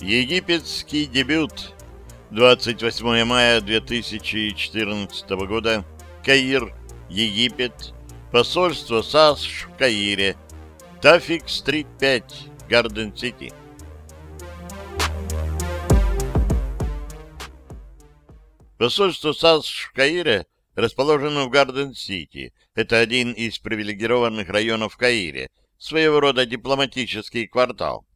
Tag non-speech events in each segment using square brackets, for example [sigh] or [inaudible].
Египетский дебют. 28 мая 2014 года. Каир, Египет. Посольство САСШ в Каире. Тафик-стрит 5, Гарден-Сити. Посольство САСШ в Каире расположено в Гарден-Сити. Это один из привилегированных районов в Каире, своего рода дипломатический квартал.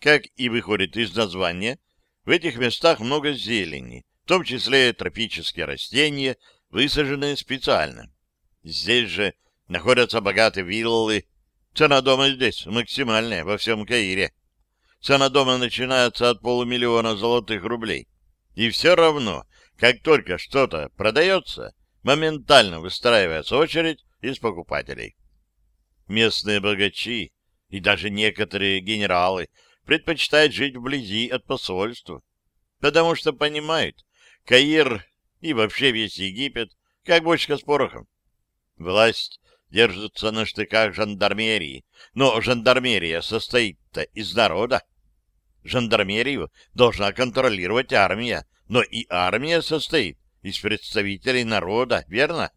Как и выходит из названия, в этих местах много зелени, в том числе тропические растения, высаженные специально. Здесь же находятся богатые виллы. Цена дома здесь максимальная во всем Каире. Цена дома начинается от полумиллиона золотых рублей. И все равно, как только что-то продается, моментально выстраивается очередь из покупателей. Местные богачи и даже некоторые генералы предпочитают жить вблизи от посольства, потому что понимают, Каир и вообще весь Египет как бочка с порохом. Власть держится на штыках жандармерии, но жандармерия состоит-то из народа. Жандармерию должна контролировать армия, но и армия состоит из представителей народа, верно?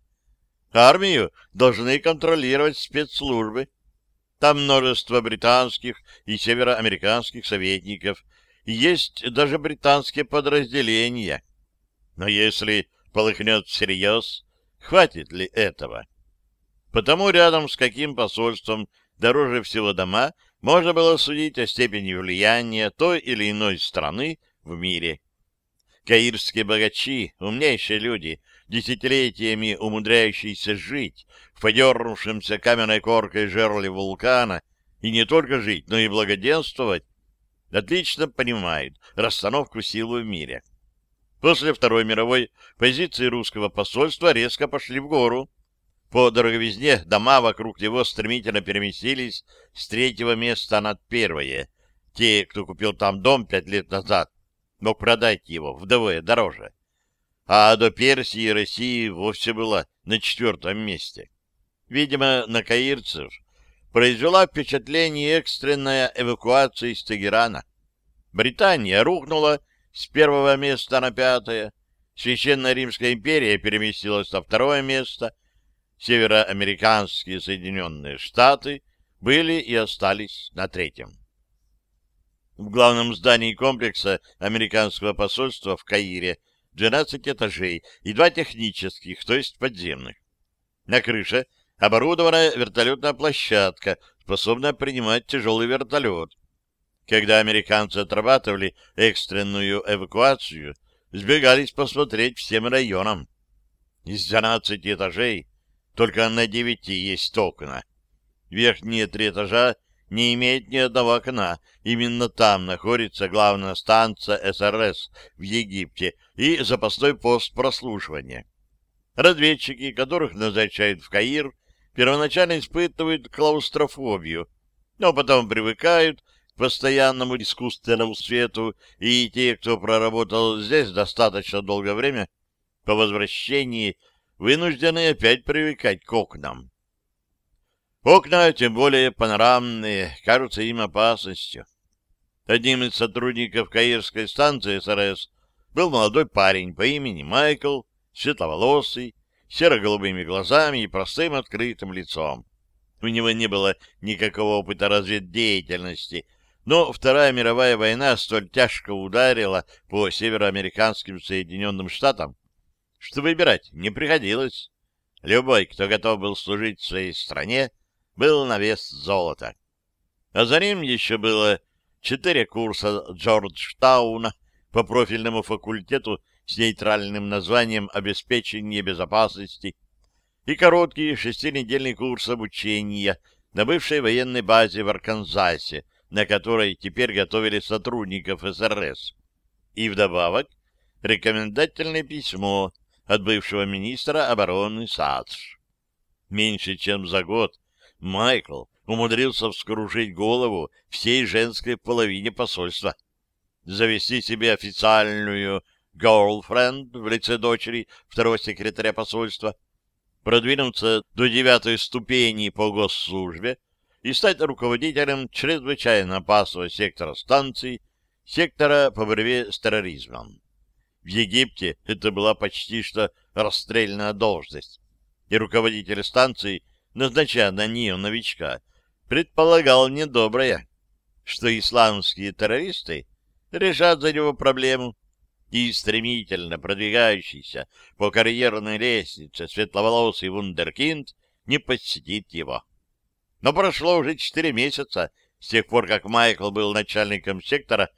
Армию должны контролировать спецслужбы, там множество британских и североамериканских советников, и есть даже британские подразделения. Но если полыхнет всерьез, хватит ли этого? Потому рядом с каким посольством дороже всего дома можно было судить о степени влияния той или иной страны в мире. Каирские богачи, умнейшие люди, десятилетиями умудряющиеся жить в подернувшемся каменной коркой жерле вулкана, и не только жить, но и благоденствовать, отлично понимают расстановку сил в мире. После Второй мировой позиции русского посольства резко пошли в гору. По дороговизне дома вокруг него стремительно переместились с третьего места на первое. Те, кто купил там дом пять лет назад, мог продать его вдвое дороже. А до Персии и России вовсе было на четвертом месте. Видимо, на каирцев произвела впечатление экстренная эвакуация из Тегерана. Британия рухнула с первого места на пятое, Священная Римская империя переместилась на второе место, североамериканские Соединенные Штаты были и остались на третьем. В главном здании комплекса американского посольства в Каире 12 этажей и два технических, то есть подземных. На крыше оборудована вертолетная площадка, способная принимать тяжелый вертолет. Когда американцы отрабатывали экстренную эвакуацию, сбегались посмотреть всем районам. Из 12 этажей только на 9 есть окна. Верхние три этажа не имеет ни одного окна. Именно там находится главная станция СРС в Египте и запасной пост прослушивания. Разведчики, которых назначают в Каир, первоначально испытывают клаустрофобию, но потом привыкают к постоянному искусственному свету, и те, кто проработал здесь достаточно долгое время, по возвращении вынуждены опять привыкать к окнам. Окна, тем более панорамные, кажутся им опасностью. Одним из сотрудников Каирской станции СРС был молодой парень по имени Майкл, светловолосый, серо-голубыми глазами и простым открытым лицом. У него не было никакого опыта разведдеятельности, но Вторая мировая война столь тяжко ударила по североамериканским Соединенным Штатам, что выбирать не приходилось. Любой, кто готов был служить своей стране, был на вес золота. А за ним еще было четыре курса Джорджтауна по профильному факультету с нейтральным названием «Обеспечение безопасности» и короткий шестинедельный курс обучения на бывшей военной базе в Арканзасе, на которой теперь готовили сотрудников СРС. И вдобавок рекомендательное письмо от бывшего министра обороны САЦ. Меньше чем за год Майкл умудрился вскружить голову всей женской половине посольства, завести себе официальную girlfriend в лице дочери второго секретаря посольства, продвинуться до девятой ступени по госслужбе и стать руководителем чрезвычайно опасного сектора станций, сектора по борьбе с терроризмом. В Египте это была почти что расстрельная должность, и руководитель станции, назначая на нее новичка, предполагал недоброе, что исламские террористы решат за него проблему, и стремительно продвигающийся по карьерной лестнице светловолосый вундеркинд не посетит его. Но прошло уже четыре месяца с тех пор, как Майкл был начальником сектора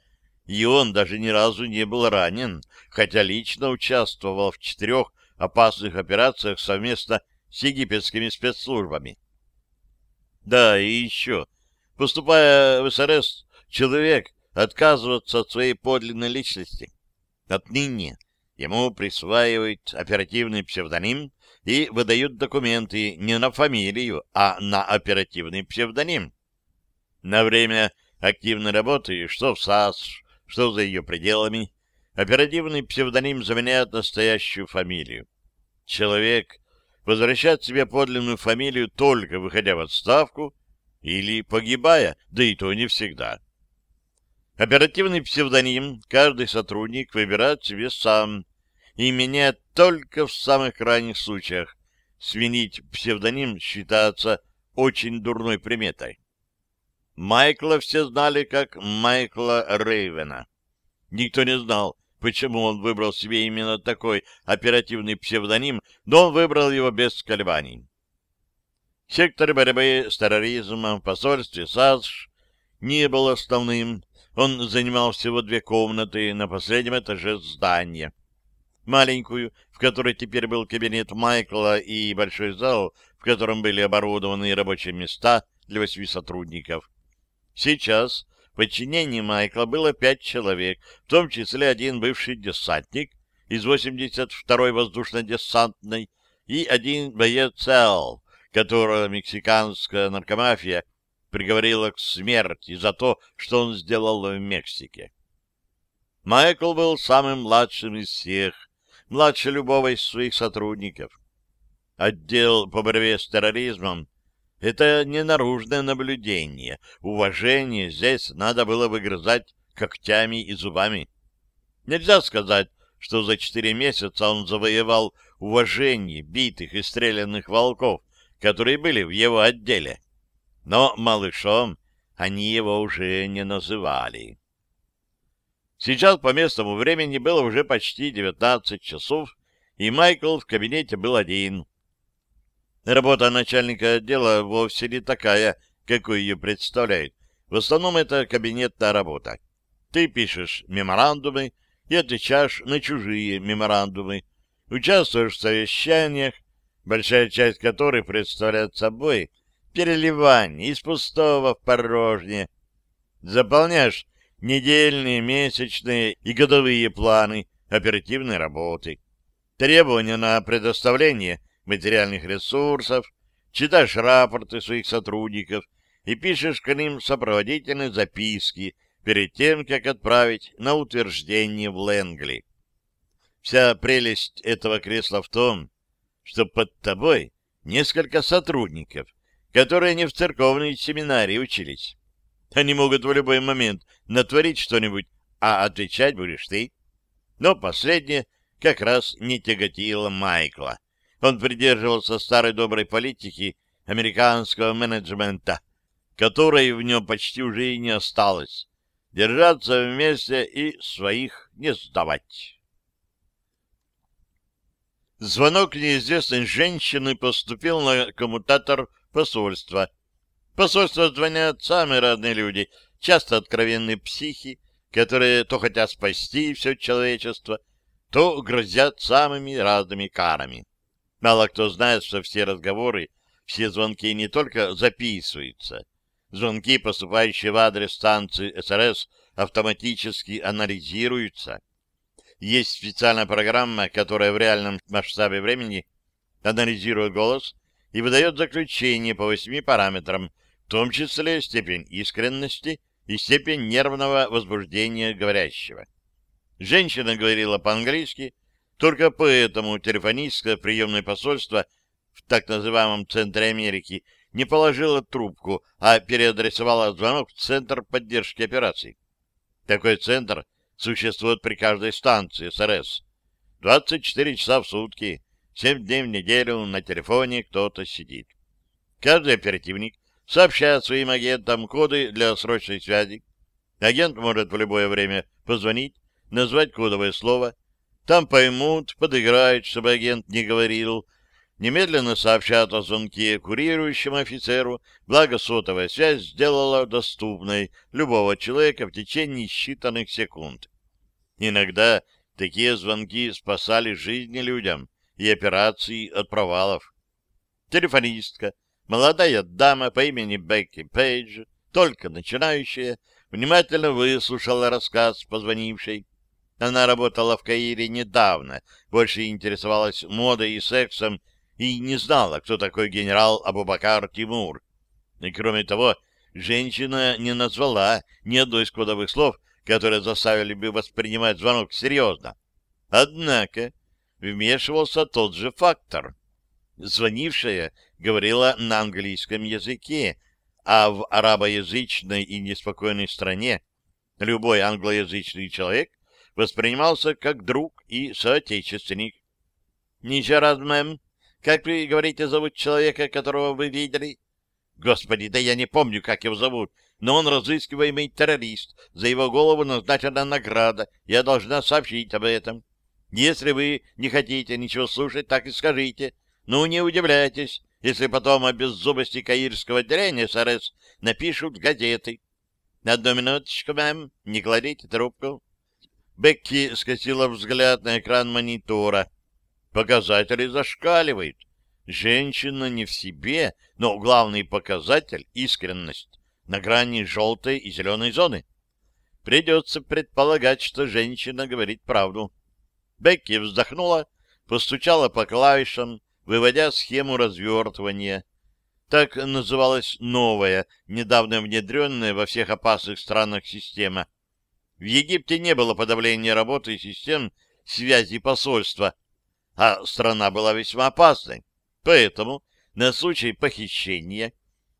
и он даже ни разу не был ранен, хотя лично участвовал в четырех опасных операциях совместно с египетскими спецслужбами. Да, и еще, поступая в СРС, человек отказывается от своей подлинной личности. Отныне ему присваивают оперативный псевдоним и выдают документы не на фамилию, а на оперативный псевдоним. На время активной работы что в САС, что за ее пределами, оперативный псевдоним заменяет настоящую фамилию. Человек возвращает себе подлинную фамилию только выходя в отставку или погибая, да и то не всегда. Оперативный псевдоним каждый сотрудник выбирает себе сам и меняет только в самых крайних случаях. Сменить псевдоним считается очень дурной приметой. Майкла все знали как Майкла Рейвена. Никто не знал, почему он выбрал себе именно такой оперативный псевдоним, но он выбрал его без колебаний. Сектор борьбы с терроризмом в посольстве САСШ не был основным. Он занимал всего две комнаты на последнем этаже здания. Маленькую, в которой теперь был кабинет Майкла, и большой зал, в котором были оборудованы рабочие места для восьми сотрудников. Сейчас в подчинении Майкла было пять человек, в том числе один бывший десантник из 82-й воздушно-десантной и один боец ЦЛ, которого мексиканская наркомафия приговорила к смерти за то, что он сделал в Мексике. Майкл был самым младшим из всех, младше любого из своих сотрудников. Отдел по борьбе с терроризмом это не наружное наблюдение. Уважение здесь надо было выгрызать когтями и зубами. Нельзя сказать, что за четыре месяца он завоевал уважение битых и стрелянных волков, которые были в его отделе. Но малышом они его уже не называли. Сейчас по местному времени было уже почти девятнадцать часов, и Майкл в кабинете был один. Работа начальника отдела вовсе не такая, какой ее представляют. В основном это кабинетная работа. Ты пишешь меморандумы и отвечаешь на чужие меморандумы, участвуешь в совещаниях, большая часть которых представляет собой переливание из пустого в порожнее. Заполняешь недельные, месячные и годовые планы оперативной работы. Требования на предоставление материальных ресурсов, читаешь рапорты своих сотрудников и пишешь к ним сопроводительные записки перед тем, как отправить на утверждение в Лэнгли. Вся прелесть этого кресла в том, что под тобой несколько сотрудников, которые не в церковной семинарии учились. Они могут в любой момент натворить что-нибудь, а отвечать будешь ты. Но последнее как раз не тяготило Майкла. Он придерживался старой доброй политики американского менеджмента, которой в нем почти уже и не осталось. Держаться вместе и своих не сдавать. Звонок неизвестной женщины поступил на коммутатор посольства. Посольство звонят самые разные люди, часто откровенные психи, которые то хотят спасти все человечество, то грозят самыми разными карами. Мало кто знает, что все разговоры, все звонки не только записываются. Звонки, поступающие в адрес станции СРС, автоматически анализируются. Есть специальная программа, которая в реальном масштабе времени анализирует голос и выдает заключение по восьми параметрам, в том числе степень искренности и степень нервного возбуждения говорящего. Женщина говорила по-английски, только поэтому телефонистка приемное посольство в так называемом центре Америки не положила трубку, а переадресовала звонок в Центр поддержки операций. Такой центр существует при каждой станции СРС. 24 часа в сутки, 7 дней в неделю на телефоне кто-то сидит. Каждый оперативник сообщает своим агентам коды для срочной связи. Агент может в любое время позвонить, назвать кодовое слово. Там поймут, подыграют, чтобы агент не говорил. Немедленно сообщат о звонке курирующему офицеру, благо сотовая связь сделала доступной любого человека в течение считанных секунд. Иногда такие звонки спасали жизни людям и операции от провалов. Телефонистка, молодая дама по имени Бекки Пейдж, только начинающая, внимательно выслушала рассказ позвонившей. Она работала в Каире недавно, больше интересовалась модой и сексом и не знала, кто такой генерал Абубакар Тимур. И кроме того, женщина не назвала ни одной из кодовых слов, которые заставили бы воспринимать звонок серьезно. Однако вмешивался тот же фактор. Звонившая говорила на английском языке, а в арабоязычной и неспокойной стране любой англоязычный человек воспринимался как друг и соотечественник. — Еще раз, мэм, как вы говорите, зовут человека, которого вы видели? — Господи, да я не помню, как его зовут, но он разыскиваемый террорист. За его голову назначена награда. Я должна сообщить об этом. Если вы не хотите ничего слушать, так и скажите. Ну, не удивляйтесь, если потом о беззубости каирского отделения СРС напишут газеты. Одну минуточку, мэм, не кладите трубку. Бекки скосила взгляд на экран монитора. Показатели зашкаливают. Женщина не в себе, но главный показатель — искренность на грани желтой и зеленой зоны. Придется предполагать, что женщина говорит правду. Бекки вздохнула, постучала по клавишам, выводя схему развертывания. Так называлась новая, недавно внедренная во всех опасных странах система — в Египте не было подавления работы систем связи посольства, а страна была весьма опасной. Поэтому на случай похищения,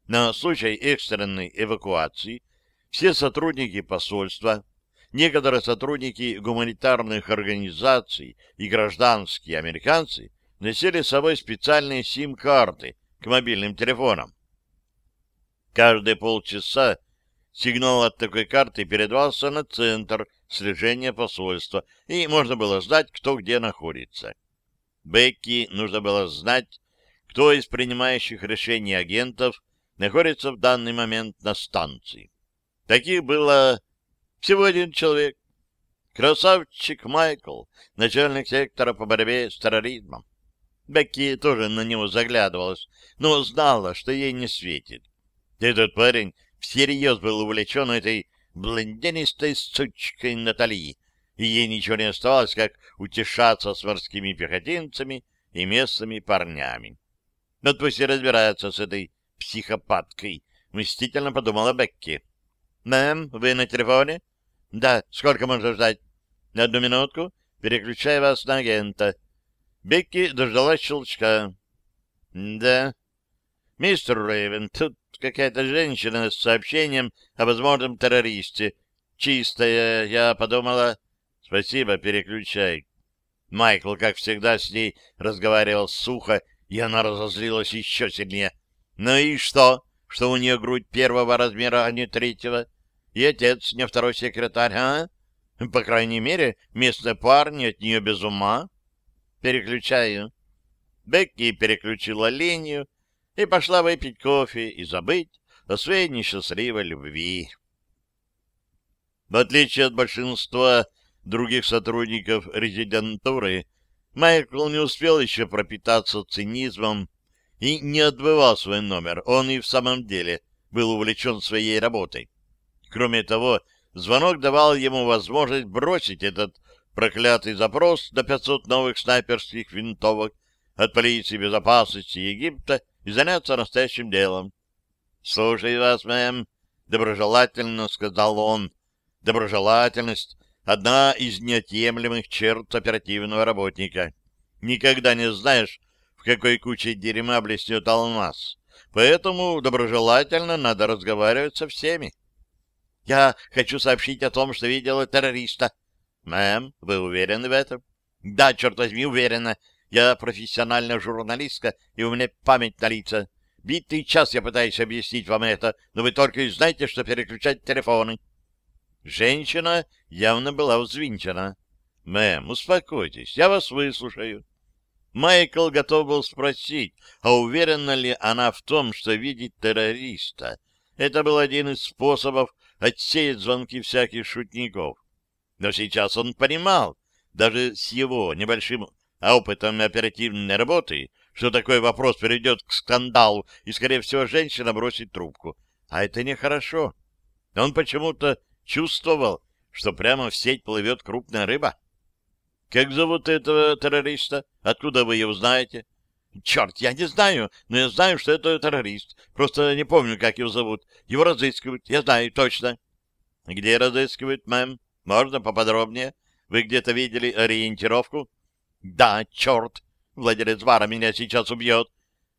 на случай экстренной эвакуации все сотрудники посольства, некоторые сотрудники гуманитарных организаций и гражданские американцы носили с собой специальные сим-карты к мобильным телефонам. Каждые полчаса Сигнал от такой карты передавался на центр слежения посольства, и можно было знать, кто где находится. Бекки нужно было знать, кто из принимающих решений агентов находится в данный момент на станции. Таких было всего один человек. Красавчик Майкл, начальник сектора по борьбе с терроризмом. Бекки тоже на него заглядывалась, но знала, что ей не светит. Этот парень всерьез был увлечен этой блондинистой сучкой Натали, и ей ничего не оставалось, как утешаться с морскими пехотинцами и местными парнями. Но пусть и разбирается с этой психопаткой, мстительно подумала Бекки. «Мэм, вы на телефоне?» «Да. Сколько можно ждать?» «На одну минутку. Переключаю вас на агента». Бекки дождалась щелчка. «Да». «Мистер Рейвен, тут какая-то женщина с сообщением о возможном террористе. Чистая, я подумала... Спасибо, переключай. Майкл, как всегда, с ней разговаривал сухо, и она разозлилась еще сильнее. Ну и что, что у нее грудь первого размера, а не третьего? И отец не второй секретарь, а? По крайней мере, местные парни от нее без ума. Переключаю. Бекки переключила линию, и пошла выпить кофе и забыть о своей несчастливой любви. В отличие от большинства других сотрудников резидентуры, Майкл не успел еще пропитаться цинизмом и не отбывал свой номер. Он и в самом деле был увлечен своей работой. Кроме того, звонок давал ему возможность бросить этот проклятый запрос до 500 новых снайперских винтовок от полиции безопасности Египта и заняться настоящим делом. — Слушай вас, мэм, — доброжелательно сказал он. Доброжелательность одна из неотъемлемых черт оперативного работника. Никогда не знаешь, в какой куче дерьма блеснет алмаз. Поэтому доброжелательно надо разговаривать со всеми. Я хочу сообщить о том, что видела террориста. Мэм, вы уверены в этом? Да, черт возьми, уверена. Я профессиональная журналистка, и у меня память на лица. Битый час я пытаюсь объяснить вам это, но вы только и знаете, что переключать телефоны. Женщина явно была взвинчена. Мэм, успокойтесь, я вас выслушаю. Майкл готов был спросить, а уверена ли она в том, что видит террориста. Это был один из способов отсеять звонки всяких шутников. Но сейчас он понимал, даже с его небольшим опытом оперативной работы, что такой вопрос приведет к скандалу, и, скорее всего, женщина бросит трубку. А это нехорошо. Он почему-то чувствовал, что прямо в сеть плывет крупная рыба. Как зовут этого террориста? Откуда вы его знаете? Черт, я не знаю, но я знаю, что это террорист. Просто не помню, как его зовут. Его разыскивают, я знаю точно. Где разыскивают, мэм? Можно поподробнее? Вы где-то видели ориентировку? Да, черт. Владелец бара меня сейчас убьет.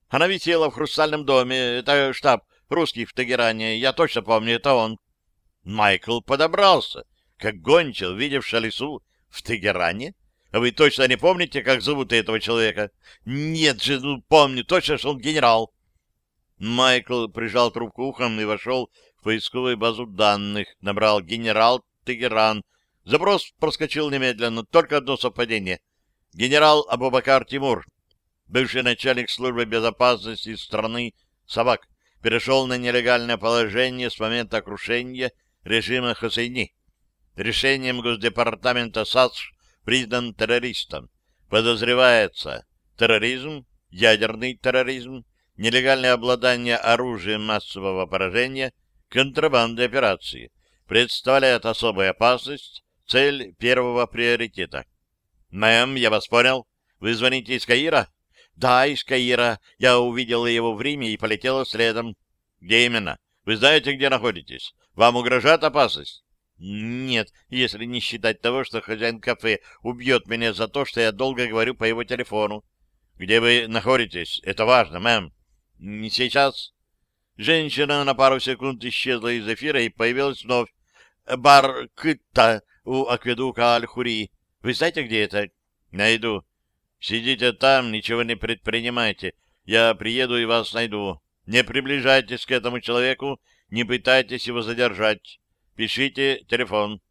Она висела в хрустальном доме. Это штаб русских в Тегеране. Я точно помню, это он. Майкл подобрался, как гончил, видевший лесу в Тегеране. А вы точно не помните, как зовут этого человека? Нет же, ну помню точно, что он генерал. Майкл прижал трубку ухом и вошел в поисковую базу данных, набрал генерал Тегеран. Запрос проскочил немедленно, только одно совпадение. Генерал Абубакар Тимур, бывший начальник службы безопасности страны Собак, перешел на нелегальное положение с момента крушения режима Хусейни. Решением Госдепартамента САСШ признан террористом. Подозревается терроризм, ядерный терроризм, нелегальное обладание оружием массового поражения, контрабанда операции. Представляет особую опасность, цель первого приоритета. Мэм, я вас понял. Вы звоните из Каира? Да, из Каира. Я увидела его в Риме и полетела следом. Где именно? Вы знаете, где находитесь? Вам угрожает опасность? Нет, если не считать того, что хозяин кафе убьет меня за то, что я долго говорю по его телефону. Где вы находитесь? Это важно, мэм. Не сейчас. Женщина на пару секунд исчезла из эфира и появилась вновь. Бар Кытта у акведука Аль-Хури. Вы знаете, где это? Найду. Сидите там, ничего не предпринимайте. Я приеду и вас найду. Не приближайтесь к этому человеку, не пытайтесь его задержать. Пишите телефон.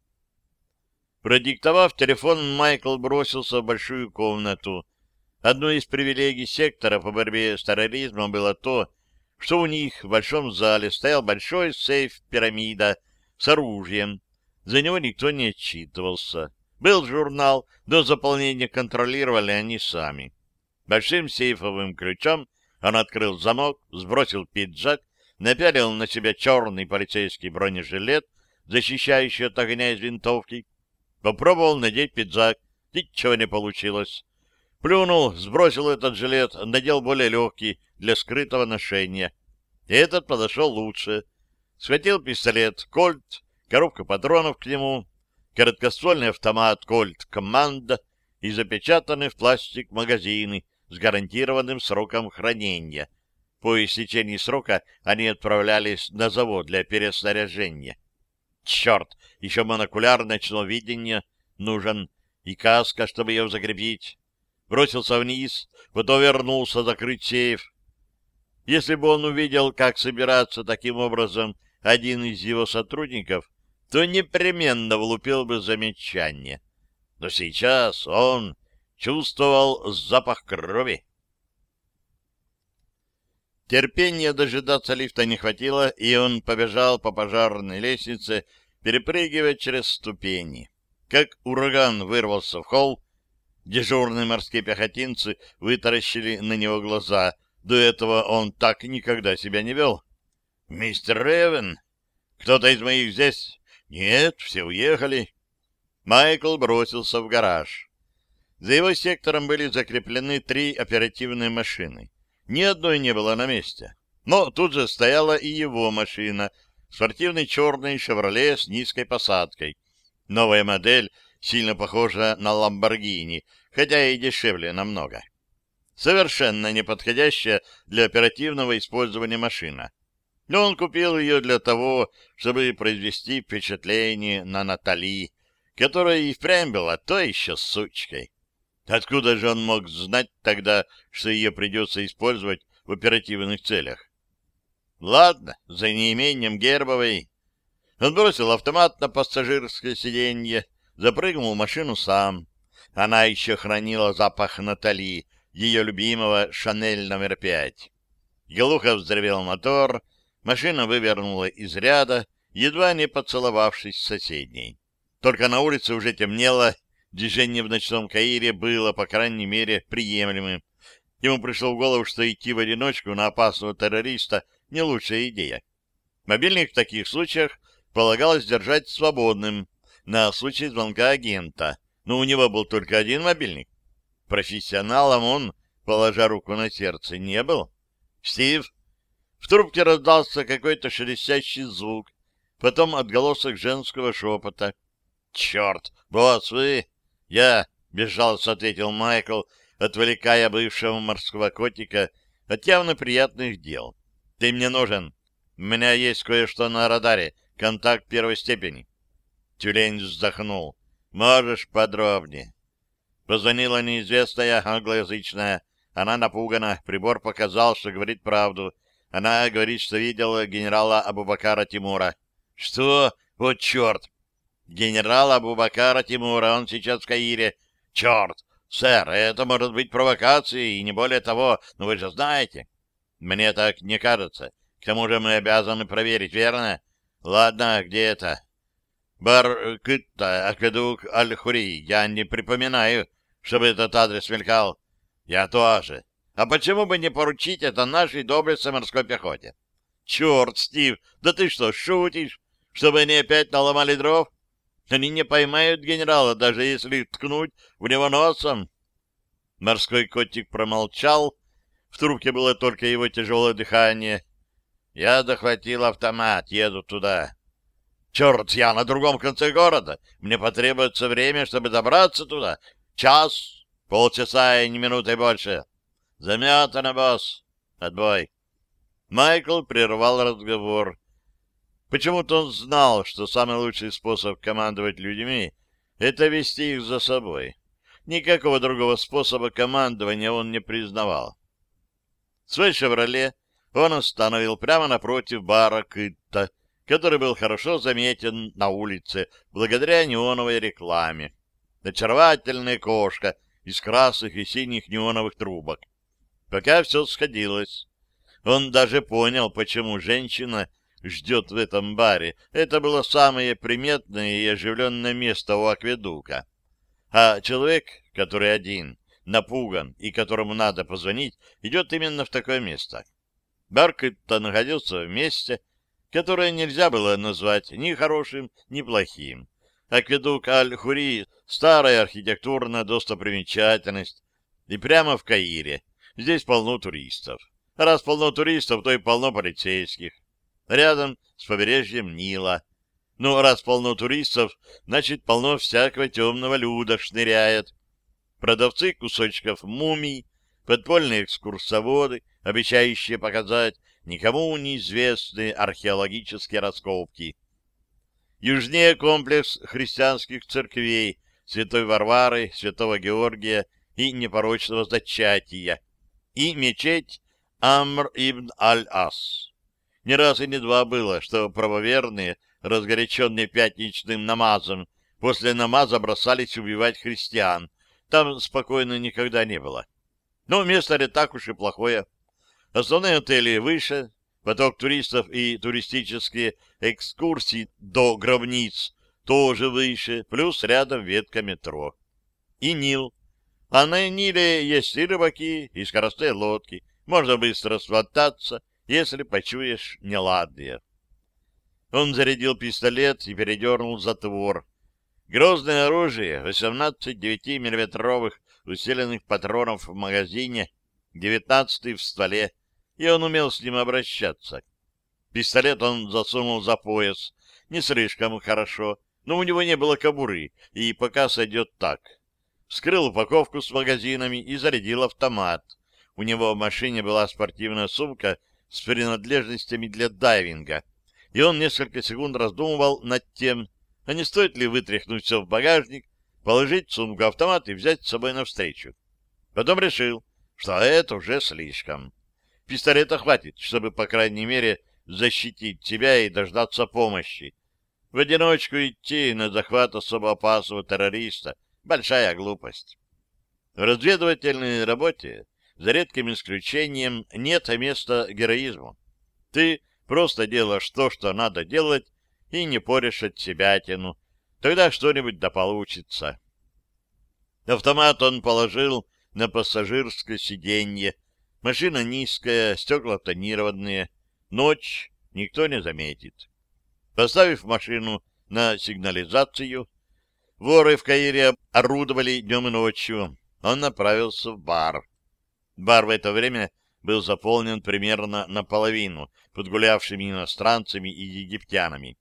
Продиктовав телефон, Майкл бросился в большую комнату. Одной из привилегий сектора по борьбе с терроризмом было то, что у них в большом зале стоял большой сейф-пирамида с оружием. За него никто не отчитывался. Был журнал, до заполнения контролировали они сами. Большим сейфовым ключом он открыл замок, сбросил пиджак, напялил на себя черный полицейский бронежилет — защищающий от огня из винтовки. Попробовал надеть пиджак. Ничего не получилось. Плюнул, сбросил этот жилет, надел более легкий для скрытого ношения. Этот подошел лучше. Схватил пистолет «Кольт», коробка патронов к нему, короткоствольный автомат «Кольт Команда» и запечатанные в пластик магазины с гарантированным сроком хранения. По истечении срока они отправлялись на завод для переснаряжения. Черт, еще монокуляр ночного видения нужен, и каска, чтобы ее закрепить. Бросился вниз, потом вернулся закрыть сейф. Если бы он увидел, как собираться таким образом один из его сотрудников, то непременно влупил бы замечание. Но сейчас он чувствовал запах крови. Терпения дожидаться лифта не хватило, и он побежал по пожарной лестнице, перепрыгивая через ступени. Как ураган вырвался в холл, дежурные морские пехотинцы вытаращили на него глаза. До этого он так никогда себя не вел. «Мистер Ревен? Кто-то из моих здесь?» «Нет, все уехали». Майкл бросился в гараж. За его сектором были закреплены три оперативные машины. Ни одной не было на месте. Но тут же стояла и его машина, спортивный черный «Шевроле» с низкой посадкой. Новая модель сильно похожа на Ламборгини, хотя и дешевле намного. Совершенно неподходящая для оперативного использования машина. Но он купил ее для того, чтобы произвести впечатление на Натали, которая и впрямь была то еще сучкой. Откуда же он мог знать тогда, что ее придется использовать в оперативных целях? Ладно, за неимением Гербовой. Он бросил автомат на пассажирское сиденье, запрыгнул в машину сам. Она еще хранила запах Натали, ее любимого «Шанель номер пять». Глухо взревел мотор, машина вывернула из ряда, едва не поцеловавшись с соседней. Только на улице уже темнело, движение в ночном Каире было, по крайней мере, приемлемым. Ему пришло в голову, что идти в одиночку на опасного террориста — не лучшая идея. Мобильник в таких случаях полагалось держать свободным на случай звонка агента, но у него был только один мобильник. Профессионалом он, положа руку на сердце, не был. «Стив!» В трубке раздался какой-то шелестящий звук, потом отголосок женского шепота. «Черт! Босс, вы?» «Я!» — безжалостно ответил Майкл, отвлекая бывшего морского котика от явно приятных дел. «Ты мне нужен. У меня есть кое-что на радаре. Контакт первой степени». Тюлень вздохнул. «Можешь подробнее?» Позвонила неизвестная англоязычная. Она напугана. Прибор показал, что говорит правду. Она говорит, что видела генерала Абубакара Тимура. «Что? Вот черт! генерал Абубакара Тимура, он сейчас в Каире. Черт! Сэр, это может быть провокацией, и не более того, но вы же знаете. Мне так не кажется. К тому же мы обязаны проверить, верно? Ладно, где это? Бар Кытта, Акадук, Аль-Хури. Я не припоминаю, чтобы этот адрес мелькал. Я тоже. А почему бы не поручить это нашей доблестной морской пехоте? Черт, Стив, да ты что, шутишь? Чтобы они опять наломали дров? Они не поймают генерала, даже если ткнуть в него носом. Морской котик промолчал. В трубке было только его тяжелое дыхание. Я захватил автомат, еду туда. Черт, я на другом конце города. Мне потребуется время, чтобы добраться туда. Час, полчаса и не минуты больше. Заметано, босс. Отбой. Майкл прервал разговор. Почему-то он знал, что самый лучший способ командовать людьми — это вести их за собой. Никакого другого способа командования он не признавал. Свой «Шевроле» он остановил прямо напротив бара Кытта, который был хорошо заметен на улице благодаря неоновой рекламе. Очаровательная кошка из красных и синих неоновых трубок. Пока все сходилось. Он даже понял, почему женщина — ждет в этом баре. Это было самое приметное и оживленное место у акведука. А человек, который один, напуган и которому надо позвонить, идет именно в такое место. Баркет-то находился в месте, которое нельзя было назвать ни хорошим, ни плохим. Акведук Аль-Хури — старая архитектурная достопримечательность, и прямо в Каире. Здесь полно туристов. Раз полно туристов, то и полно полицейских рядом с побережьем Нила. Ну, раз полно туристов, значит, полно всякого темного люда шныряет. Продавцы кусочков мумий, подпольные экскурсоводы, обещающие показать никому неизвестные археологические раскопки. Южнее комплекс христианских церквей Святой Варвары, Святого Георгия и Непорочного Зачатия и мечеть Амр ибн Аль-Ас. Не раз и не два было, что правоверные, разгоряченные пятничным намазом, после намаза бросались убивать христиан. Там спокойно никогда не было. Но место не так уж и плохое. Основные отели выше, поток туристов и туристические экскурсии до гробниц тоже выше, плюс рядом ветка метро. И Нил. А на Ниле есть и рыбаки, и скоростные лодки. Можно быстро свататься, если почуешь неладное. Он зарядил пистолет и передернул затвор. Грозное оружие, 18 9-миллиметровых усиленных патронов в магазине, 19 в стволе, и он умел с ним обращаться. Пистолет он засунул за пояс, не слишком хорошо, но у него не было кобуры, и пока сойдет так. Вскрыл упаковку с магазинами и зарядил автомат. У него в машине была спортивная сумка с принадлежностями для дайвинга, и он несколько секунд раздумывал над тем, а не стоит ли вытряхнуть все в багажник, положить сумку автомат и взять с собой навстречу. Потом решил, что это уже слишком. Пистолета хватит, чтобы, по крайней мере, защитить себя и дождаться помощи. В одиночку идти на захват особо опасного террориста — большая глупость. В разведывательной работе, за редким исключением, нет места героизму. Ты просто делаешь то, что надо делать, и не порешь от себя тяну. Тогда что-нибудь да получится. Автомат он положил на пассажирское сиденье. Машина низкая, стекла тонированные. Ночь, никто не заметит. Поставив машину на сигнализацию, воры в Каире орудовали днем и ночью. Он направился в бар. Бар в это время был заполнен примерно наполовину подгулявшими иностранцами и египтянами.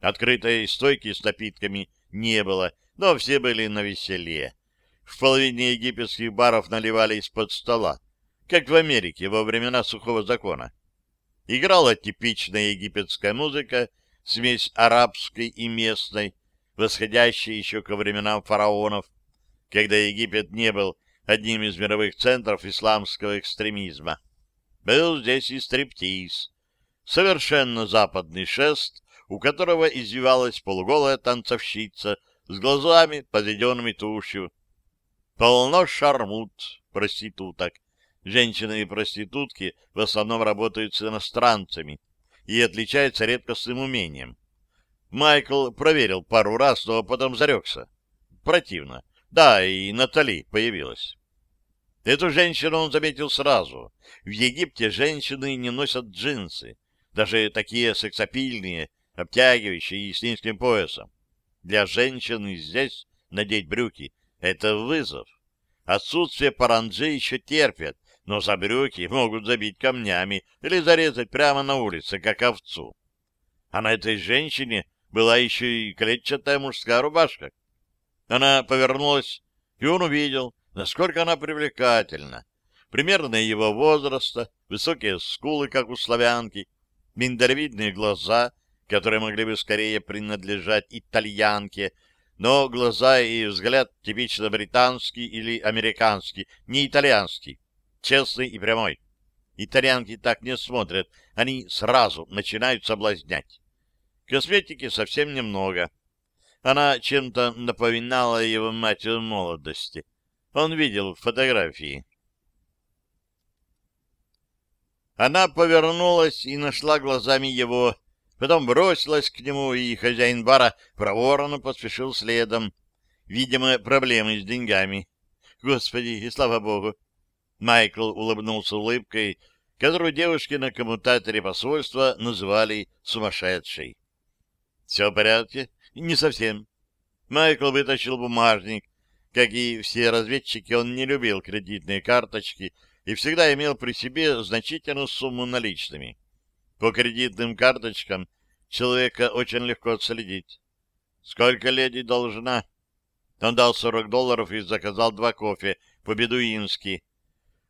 Открытой стойки с напитками не было, но все были на веселе. В половине египетских баров наливали из-под стола, как в Америке во времена сухого закона. Играла типичная египетская музыка, смесь арабской и местной, восходящая еще ко временам фараонов, когда Египет не был одним из мировых центров исламского экстремизма. Был здесь и стриптиз, совершенно западный шест, у которого извивалась полуголая танцовщица с глазами, подведенными тушью. Полно шармут, проституток, Женщины и проститутки в основном работают с иностранцами и отличаются редкостным умением. Майкл проверил пару раз, но потом зарекся. Противно. Да, и Натали появилась. Эту женщину он заметил сразу. В Египте женщины не носят джинсы, даже такие сексапильные, обтягивающие и с низким поясом. Для женщины здесь надеть брюки — это вызов. Отсутствие паранджи еще терпят, но за брюки могут забить камнями или зарезать прямо на улице, как овцу. А на этой женщине была еще и клетчатая мужская рубашка. Она повернулась, и он увидел, насколько она привлекательна. Примерно его возраста, высокие скулы, как у славянки, миндалевидные глаза, которые могли бы скорее принадлежать итальянке, но глаза и взгляд типично британский или американский, не итальянский честный и прямой. Итальянки так не смотрят, они сразу начинают соблазнять. Косметики совсем немного. Она чем-то напоминала его мать в молодости. Он видел фотографии. Она повернулась и нашла глазами его, потом бросилась к нему, и хозяин бара проворно поспешил следом. Видимо, проблемы с деньгами. Господи, и слава богу, Майкл улыбнулся улыбкой, которую девушки на коммутаторе посольства называли сумасшедшей. — Все в порядке? — Не совсем. Майкл вытащил бумажник. Как и все разведчики, он не любил кредитные карточки и всегда имел при себе значительную сумму наличными. По кредитным карточкам человека очень легко отследить. Сколько леди должна? Он дал 40 долларов и заказал два кофе по-бедуински,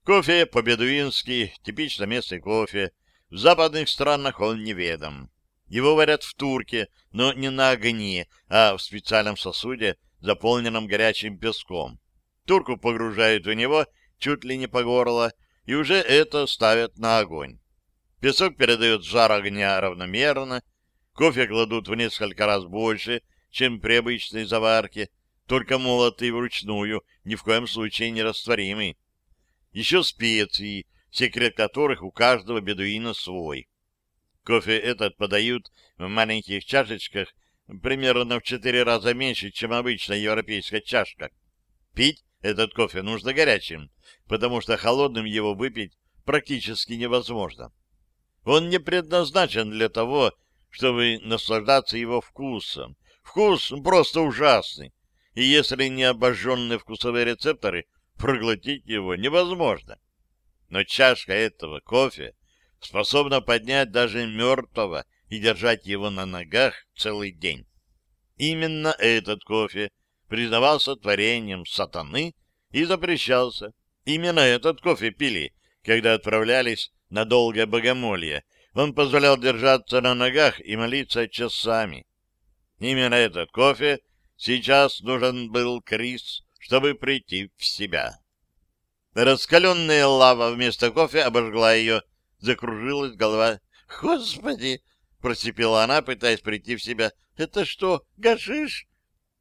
Кофе по-бедуински, типично местный кофе. В западных странах он неведом. Его варят в турке, но не на огне, а в специальном сосуде, заполненном горячим песком. Турку погружают в него чуть ли не по горло, и уже это ставят на огонь. Песок передает жар огня равномерно, кофе кладут в несколько раз больше, чем при обычной заварке, только молотый вручную, ни в коем случае не растворимый еще специи, секрет которых у каждого бедуина свой. Кофе этот подают в маленьких чашечках примерно в четыре раза меньше, чем обычная европейская чашка. Пить этот кофе нужно горячим, потому что холодным его выпить практически невозможно. Он не предназначен для того, чтобы наслаждаться его вкусом. Вкус просто ужасный, и если не обожженные вкусовые рецепторы проглотить его невозможно. Но чашка этого кофе способна поднять даже мертвого и держать его на ногах целый день. Именно этот кофе признавался творением сатаны и запрещался. Именно этот кофе пили, когда отправлялись на долгое богомолье. Он позволял держаться на ногах и молиться часами. Именно этот кофе сейчас нужен был Крис, чтобы прийти в себя. Раскаленная лава вместо кофе обожгла ее, закружилась голова. «Господи!» — просипела она, пытаясь прийти в себя. «Это что, гашиш?»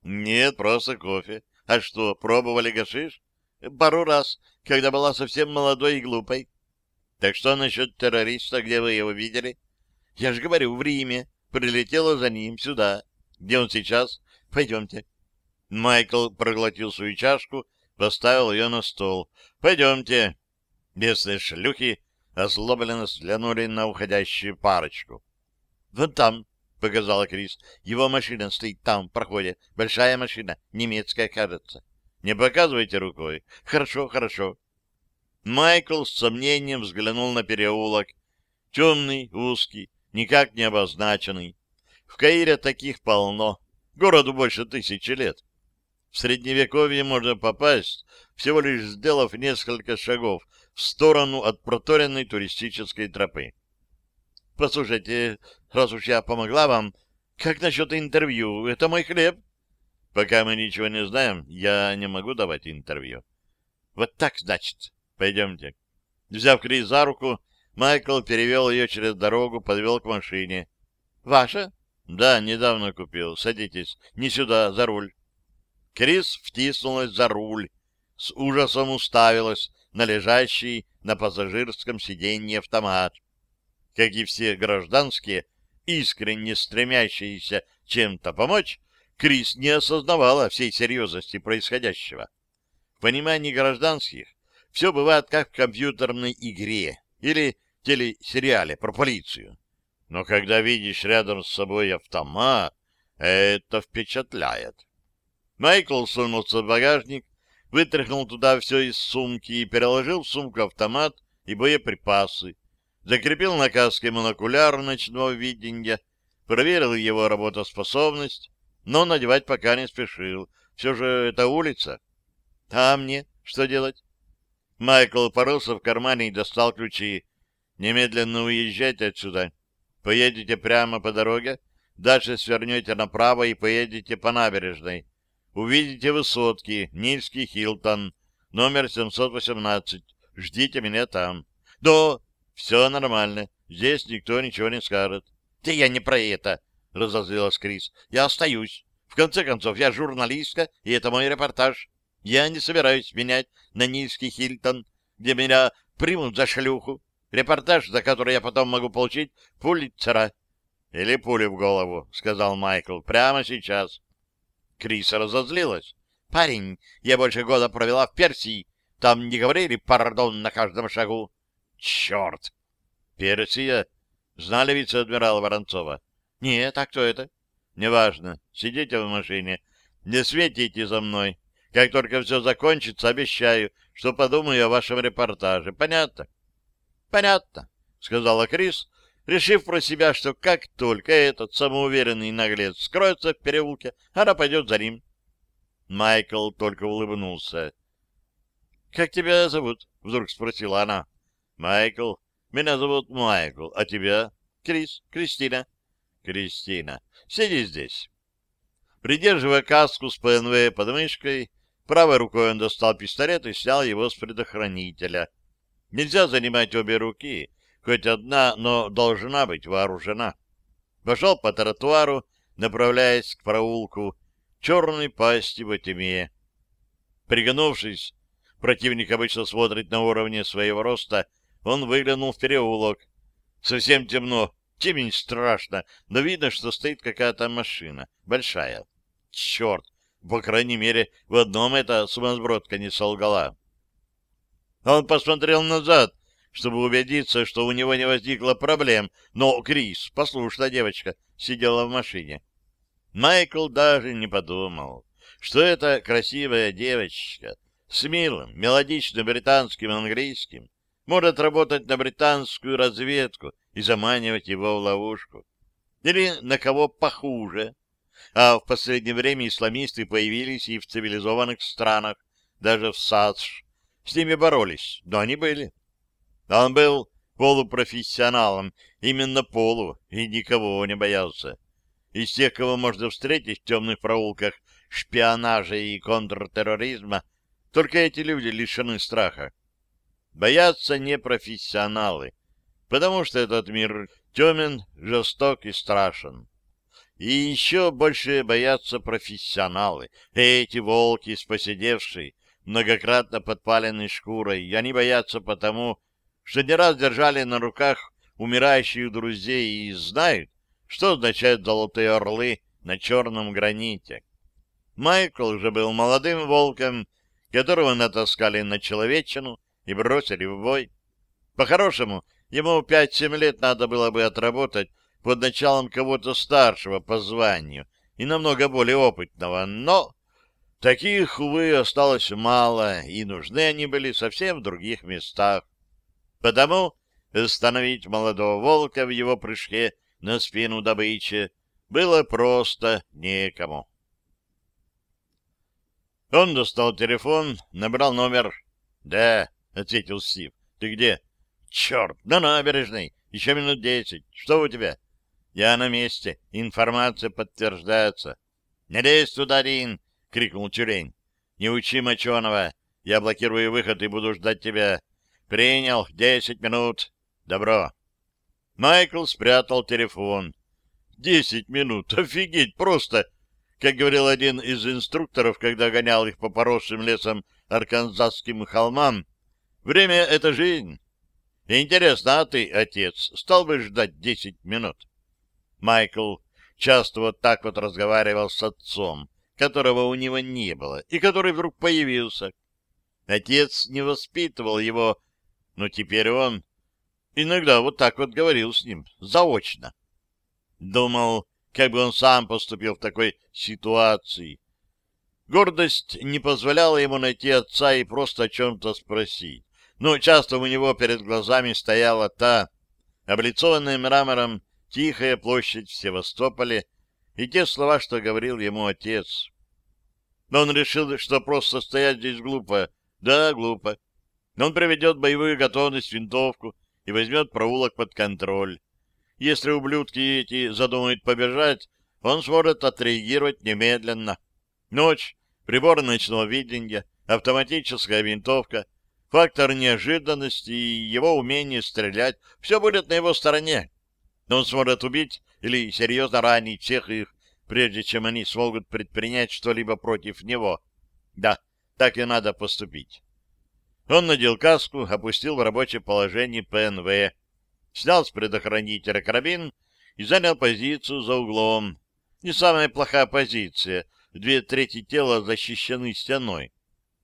«Нет, просто кофе. А что, пробовали гашиш?» «Пару раз, когда была совсем молодой и глупой». «Так что насчет террориста, где вы его видели?» «Я же говорю, в Риме. Прилетела за ним сюда. Где он сейчас? Пойдемте». Майкл проглотил свою чашку, поставил ее на стол. «Пойдемте». Местные шлюхи озлобленно взглянули на уходящую парочку. «Вон там», — показала Крис, — «его машина стоит там, в проходе. Большая машина, немецкая, кажется». «Не показывайте рукой». «Хорошо, хорошо». Майкл с сомнением взглянул на переулок. Темный, узкий, никак не обозначенный. В Каире таких полно. Городу больше тысячи лет. В Средневековье можно попасть, всего лишь сделав несколько шагов в сторону от проторенной туристической тропы. Послушайте, раз уж я помогла вам, как насчет интервью? Это мой хлеб. Пока мы ничего не знаем, я не могу давать интервью. Вот так, значит. Пойдемте. Взяв Крис за руку, Майкл перевел ее через дорогу, подвел к машине. Ваша? Да, недавно купил. Садитесь. Не сюда, за руль. Крис втиснулась за руль, с ужасом уставилась на лежащий на пассажирском сиденье автомат. Как и все гражданские, искренне стремящиеся чем-то помочь, Крис не осознавала всей серьезности происходящего. В понимании гражданских все бывает как в компьютерной игре или телесериале про полицию. Но когда видишь рядом с собой автомат, это впечатляет. Майкл сунулся в багажник, вытряхнул туда все из сумки и переложил в сумку автомат и боеприпасы. Закрепил на каске монокуляр ночного видения, проверил его работоспособность, но надевать пока не спешил. Все же это улица. А мне что делать? Майкл порылся в кармане и достал ключи. Немедленно уезжайте отсюда. Поедете прямо по дороге, дальше свернете направо и поедете по набережной увидите высотки, Нильский Хилтон, номер 718. Ждите меня там. Да, все нормально. Здесь никто ничего не скажет. Да я не про это, разозлилась Крис. Я остаюсь. В конце концов, я журналистка, и это мой репортаж. Я не собираюсь менять на Нильский Хилтон, где меня примут за шлюху. Репортаж, за который я потом могу получить пулицера. Или пули в голову, сказал Майкл, прямо сейчас. Криса разозлилась. «Парень, я больше года провела в Персии. Там не говорили «пардон» на каждом шагу». «Черт!» «Персия?» Знали вице-адмирала Воронцова? «Нет, а кто это?» «Неважно. Сидите в машине. Не светите за мной. Как только все закончится, обещаю, что подумаю о вашем репортаже. Понятно?» «Понятно», — сказала Крис, решив про себя, что как только этот самоуверенный наглец скроется в переулке, она пойдет за ним. Майкл только улыбнулся. — Как тебя зовут? — вдруг спросила она. — Майкл. Меня зовут Майкл. А тебя? — Крис. Кристина. — Кристина. Сиди здесь. Придерживая каску с ПНВ под мышкой, правой рукой он достал пистолет и снял его с предохранителя. Нельзя занимать обе руки, хоть одна, но должна быть вооружена. Пошел по тротуару, направляясь к проулку, черной пасти во тьме. Пригнувшись, противник обычно смотрит на уровне своего роста, он выглянул в переулок. Совсем темно, темень страшно, но видно, что стоит какая-то машина, большая. Черт, по крайней мере, в одном эта сумасбродка не солгала. Он посмотрел назад, чтобы убедиться, что у него не возникло проблем, но Крис, послушная девочка, сидела в машине. Майкл даже не подумал, что эта красивая девочка с милым, мелодичным британским английским может работать на британскую разведку и заманивать его в ловушку. Или на кого похуже. А в последнее время исламисты появились и в цивилизованных странах, даже в САДШ. С ними боролись, но они были. Он был полупрофессионалом, именно полу, и никого не боялся. Из тех, кого можно встретить в темных проулках шпионажа и контртерроризма, только эти люди лишены страха. Боятся не профессионалы, потому что этот мир темен, жесток и страшен. И еще больше боятся профессионалы, эти волки с посидевшей, многократно подпаленной шкурой. Они боятся потому, что не раз держали на руках умирающих друзей и знают, что означают золотые орлы на черном граните. Майкл же был молодым волком, которого натаскали на человечину и бросили в бой. По-хорошему, ему пять-семь лет надо было бы отработать под началом кого-то старшего по званию и намного более опытного, но таких, увы, осталось мало, и нужны они были совсем в других местах. Потому остановить молодого волка в его прыжке на спину добычи было просто некому. Он достал телефон, набрал номер. «Да», — ответил Стив. «Ты где?» «Черт, на набережной. Еще минут десять. Что у тебя?» «Я на месте. Информация подтверждается». «Не лезь туда, Рин!» — крикнул Тюлень. «Не учи Моченого. Я блокирую выход и буду ждать тебя. Принял. Десять минут. Добро». Майкл спрятал телефон. «Десять минут. [laughs] Офигеть! Просто как говорил один из инструкторов, когда гонял их по поросшим лесом арканзасским холмам, время — это жизнь. Интересно, а ты, отец, стал бы ждать десять минут? Майкл часто вот так вот разговаривал с отцом, которого у него не было, и который вдруг появился. Отец не воспитывал его, но теперь он иногда вот так вот говорил с ним, заочно. Думал, как бы он сам поступил в такой ситуации. Гордость не позволяла ему найти отца и просто о чем-то спросить. Но часто у него перед глазами стояла та, облицованная мрамором, тихая площадь в Севастополе, и те слова, что говорил ему отец. Но он решил, что просто стоять здесь глупо. Да, глупо. Но он приведет боевую готовность винтовку и возьмет проулок под контроль. Если ублюдки эти задумают побежать, он сможет отреагировать немедленно. Ночь, прибор ночного видения, автоматическая винтовка, фактор неожиданности и его умение стрелять — все будет на его стороне. Но он сможет убить или серьезно ранить всех их, прежде чем они смогут предпринять что-либо против него. Да, так и надо поступить. Он надел каску, опустил в рабочее положение ПНВ, снял с предохранителя карабин и занял позицию за углом. Не самая плохая позиция. Две трети тела защищены стеной.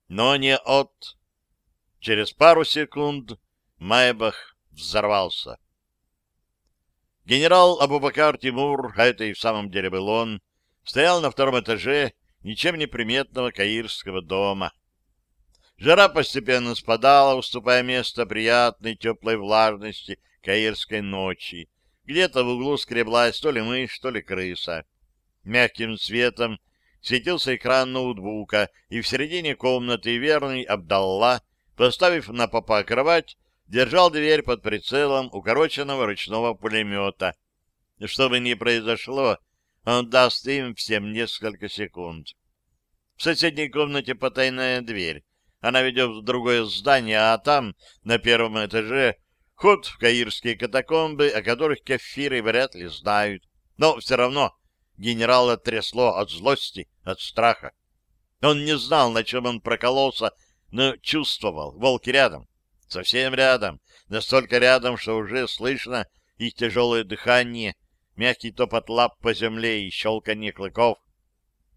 Но не от... Через пару секунд Майбах взорвался. Генерал Абубакар Тимур, а это и в самом деле был он, стоял на втором этаже ничем не приметного каирского дома. Жара постепенно спадала, уступая место приятной теплой влажности каирской ночи. Где-то в углу скреблась то ли мышь, то ли крыса. Мягким светом светился экран ноутбука, и в середине комнаты верный Абдалла, поставив на попа кровать, держал дверь под прицелом укороченного ручного пулемета. Что бы ни произошло, он даст им всем несколько секунд. В соседней комнате потайная дверь. Она ведет в другое здание, а там, на первом этаже, Ход в каирские катакомбы, о которых кефиры вряд ли знают. Но все равно генерала трясло от злости, от страха. Он не знал, на чем он прокололся, но чувствовал, волки рядом, совсем рядом, настолько рядом, что уже слышно их тяжелое дыхание, мягкий топот лап по земле и щелканье клыков.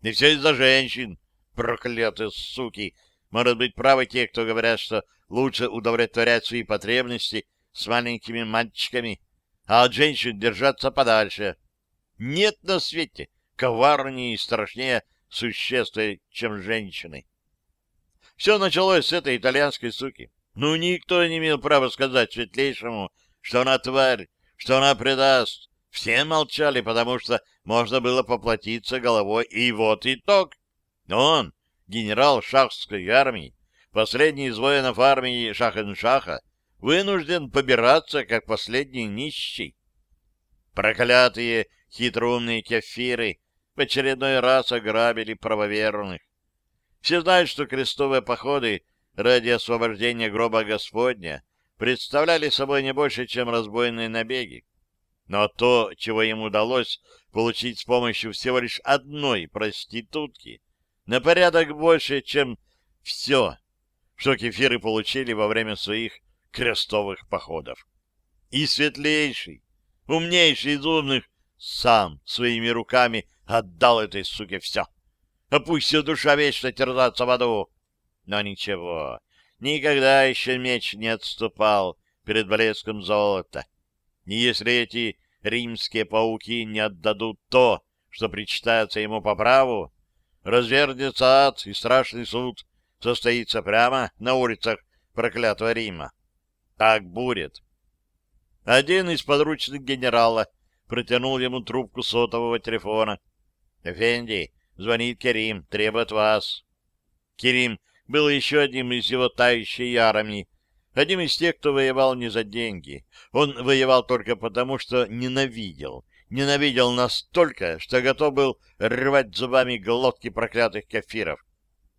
И все из-за женщин, проклятые суки. Может быть, правы те, кто говорят, что лучше удовлетворять свои потребности, с маленькими мальчиками, а от женщин держаться подальше. Нет на свете коварнее и страшнее существа, чем женщины. Все началось с этой итальянской суки. Ну, никто не имел права сказать светлейшему, что она тварь, что она предаст. Все молчали, потому что можно было поплатиться головой, и вот итог. Он, генерал шахской армии, последний из воинов армии Шахен-Шаха, вынужден побираться, как последний нищий. Проклятые хитроумные кефиры в очередной раз ограбили правоверных. Все знают, что крестовые походы ради освобождения гроба Господня представляли собой не больше, чем разбойные набеги. Но то, чего им удалось получить с помощью всего лишь одной проститутки, на порядок больше, чем все, что кефиры получили во время своих крестовых походов. И светлейший, умнейший из умных, сам своими руками отдал этой суке все. А пусть душа вечно терзаться в аду. Но ничего, никогда еще меч не отступал перед блеском золота. И если эти римские пауки не отдадут то, что причитается ему по праву, развернется ад, и страшный суд состоится прямо на улицах проклятого Рима. Так будет. Один из подручных генерала протянул ему трубку сотового телефона. — Эфенди, звонит Керим, требует вас. Керим был еще одним из его тающей армии, одним из тех, кто воевал не за деньги. Он воевал только потому, что ненавидел. Ненавидел настолько, что готов был рвать зубами глотки проклятых кафиров.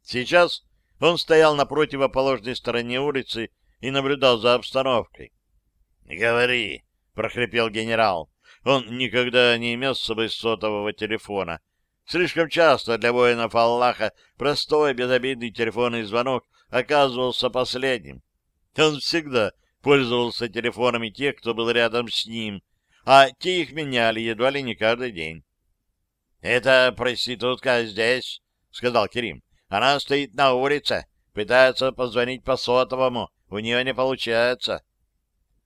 Сейчас он стоял на противоположной стороне улицы и наблюдал за обстановкой. — Говори, — прохрипел генерал. Он никогда не имел с собой сотового телефона. Слишком часто для воинов Аллаха простой безобидный телефонный звонок оказывался последним. Он всегда пользовался телефонами тех, кто был рядом с ним, а те их меняли едва ли не каждый день. — Это проститутка здесь, — сказал Керим. — Она стоит на улице, пытается позвонить по сотовому, у нее не получается.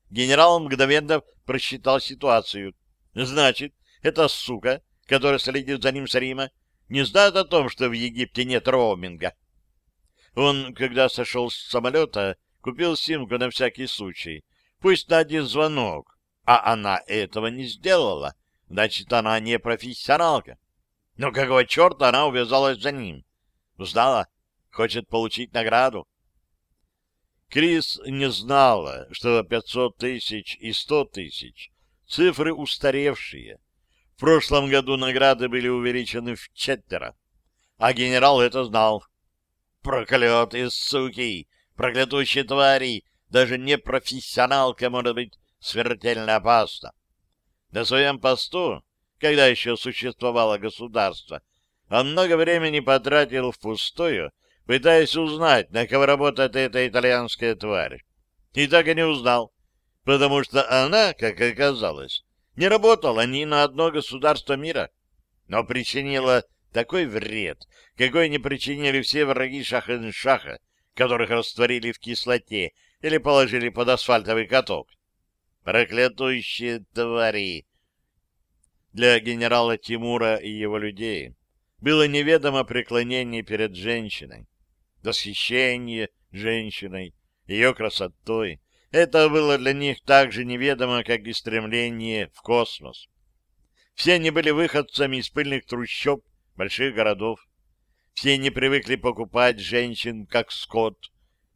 Генерал мгновенно просчитал ситуацию. Значит, эта сука, которая следит за ним с Рима, не знает о том, что в Египте нет роуминга. Он, когда сошел с самолета, Купил симку на всякий случай. Пусть на один звонок. А она этого не сделала. Значит, она не профессионалка. Но какого черта она увязалась за ним? Узнала? Хочет получить награду? Крис не знала, что 500 тысяч и 100 тысяч — цифры устаревшие. В прошлом году награды были увеличены в четверо. А генерал это знал. Проклятые суки! проклятущие твари, даже не профессионалка может быть смертельно опасна. На своем посту, когда еще существовало государство, он много времени потратил впустую, пытаясь узнать, на кого работает эта итальянская тварь. И так и не узнал, потому что она, как оказалось, не работала ни на одно государство мира, но причинила такой вред, какой не причинили все враги Шаха-Шаха, которых растворили в кислоте или положили под асфальтовый каток. Проклятущие твари! Для генерала Тимура и его людей было неведомо преклонение перед женщиной, восхищение женщиной, ее красотой. Это было для них так же неведомо, как и стремление в космос. Все они были выходцами из пыльных трущоб больших городов. Все не привыкли покупать женщин как скот,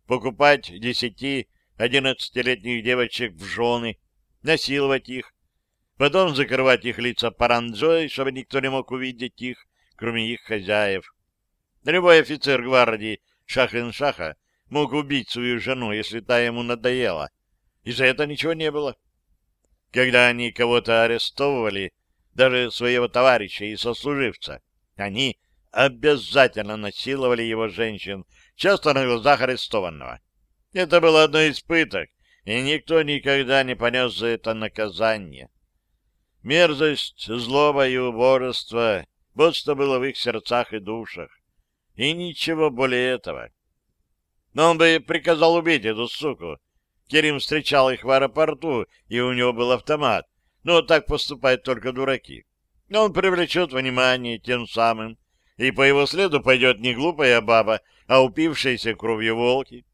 покупать десяти-одиннадцатилетних девочек в жены, насиловать их, потом закрывать их лица паранджой, чтобы никто не мог увидеть их, кроме их хозяев. Любой офицер гвардии Шахин-Шаха мог убить свою жену, если та ему надоела, и за это ничего не было. Когда они кого-то арестовывали, даже своего товарища и сослуживца, они обязательно насиловали его женщин, часто на глазах арестованного. Это было одно из пыток, и никто никогда не понес за это наказание. Мерзость, злоба и убожество — вот что было в их сердцах и душах. И ничего более этого. Но он бы приказал убить эту суку. Керим встречал их в аэропорту, и у него был автомат. Но так поступают только дураки. Он привлечет внимание тем самым, и по его следу пойдет не глупая баба, а упившиеся кровью волки.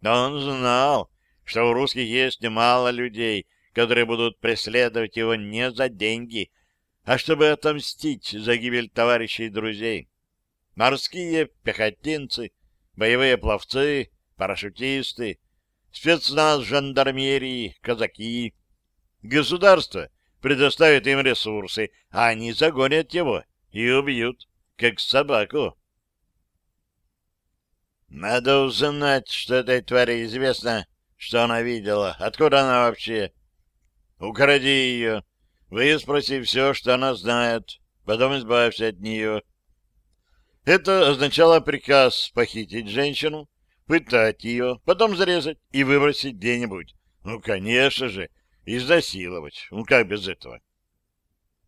Но он знал, что у русских есть немало людей, которые будут преследовать его не за деньги, а чтобы отомстить за гибель товарищей и друзей. Морские пехотинцы, боевые пловцы, парашютисты, спецназ жандармерии, казаки. Государство предоставит им ресурсы, а они загонят его и убьют, как собаку. Надо узнать, что этой твари известно, что она видела, откуда она вообще. Укради ее, выспроси все, что она знает, потом избавься от нее. Это означало приказ похитить женщину, пытать ее, потом зарезать и выбросить где-нибудь. Ну, конечно же, изнасиловать. Ну, как без этого?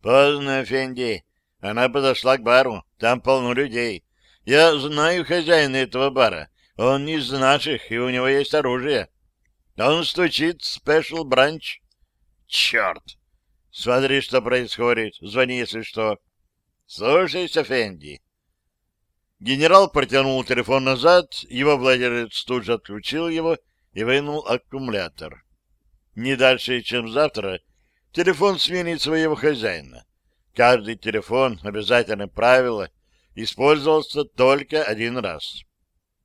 Поздно, Фенди. Она подошла к бару. Там полно людей. Я знаю хозяина этого бара. Он из наших, и у него есть оружие. Он стучит спешл бранч. Черт! Смотри, что происходит. Звони, если что. Слушайся, Фенди. Генерал протянул телефон назад, его владелец тут же отключил его и вынул аккумулятор. Не дальше, чем завтра, телефон сменит своего хозяина. Каждый телефон, обязательное правило, использовался только один раз.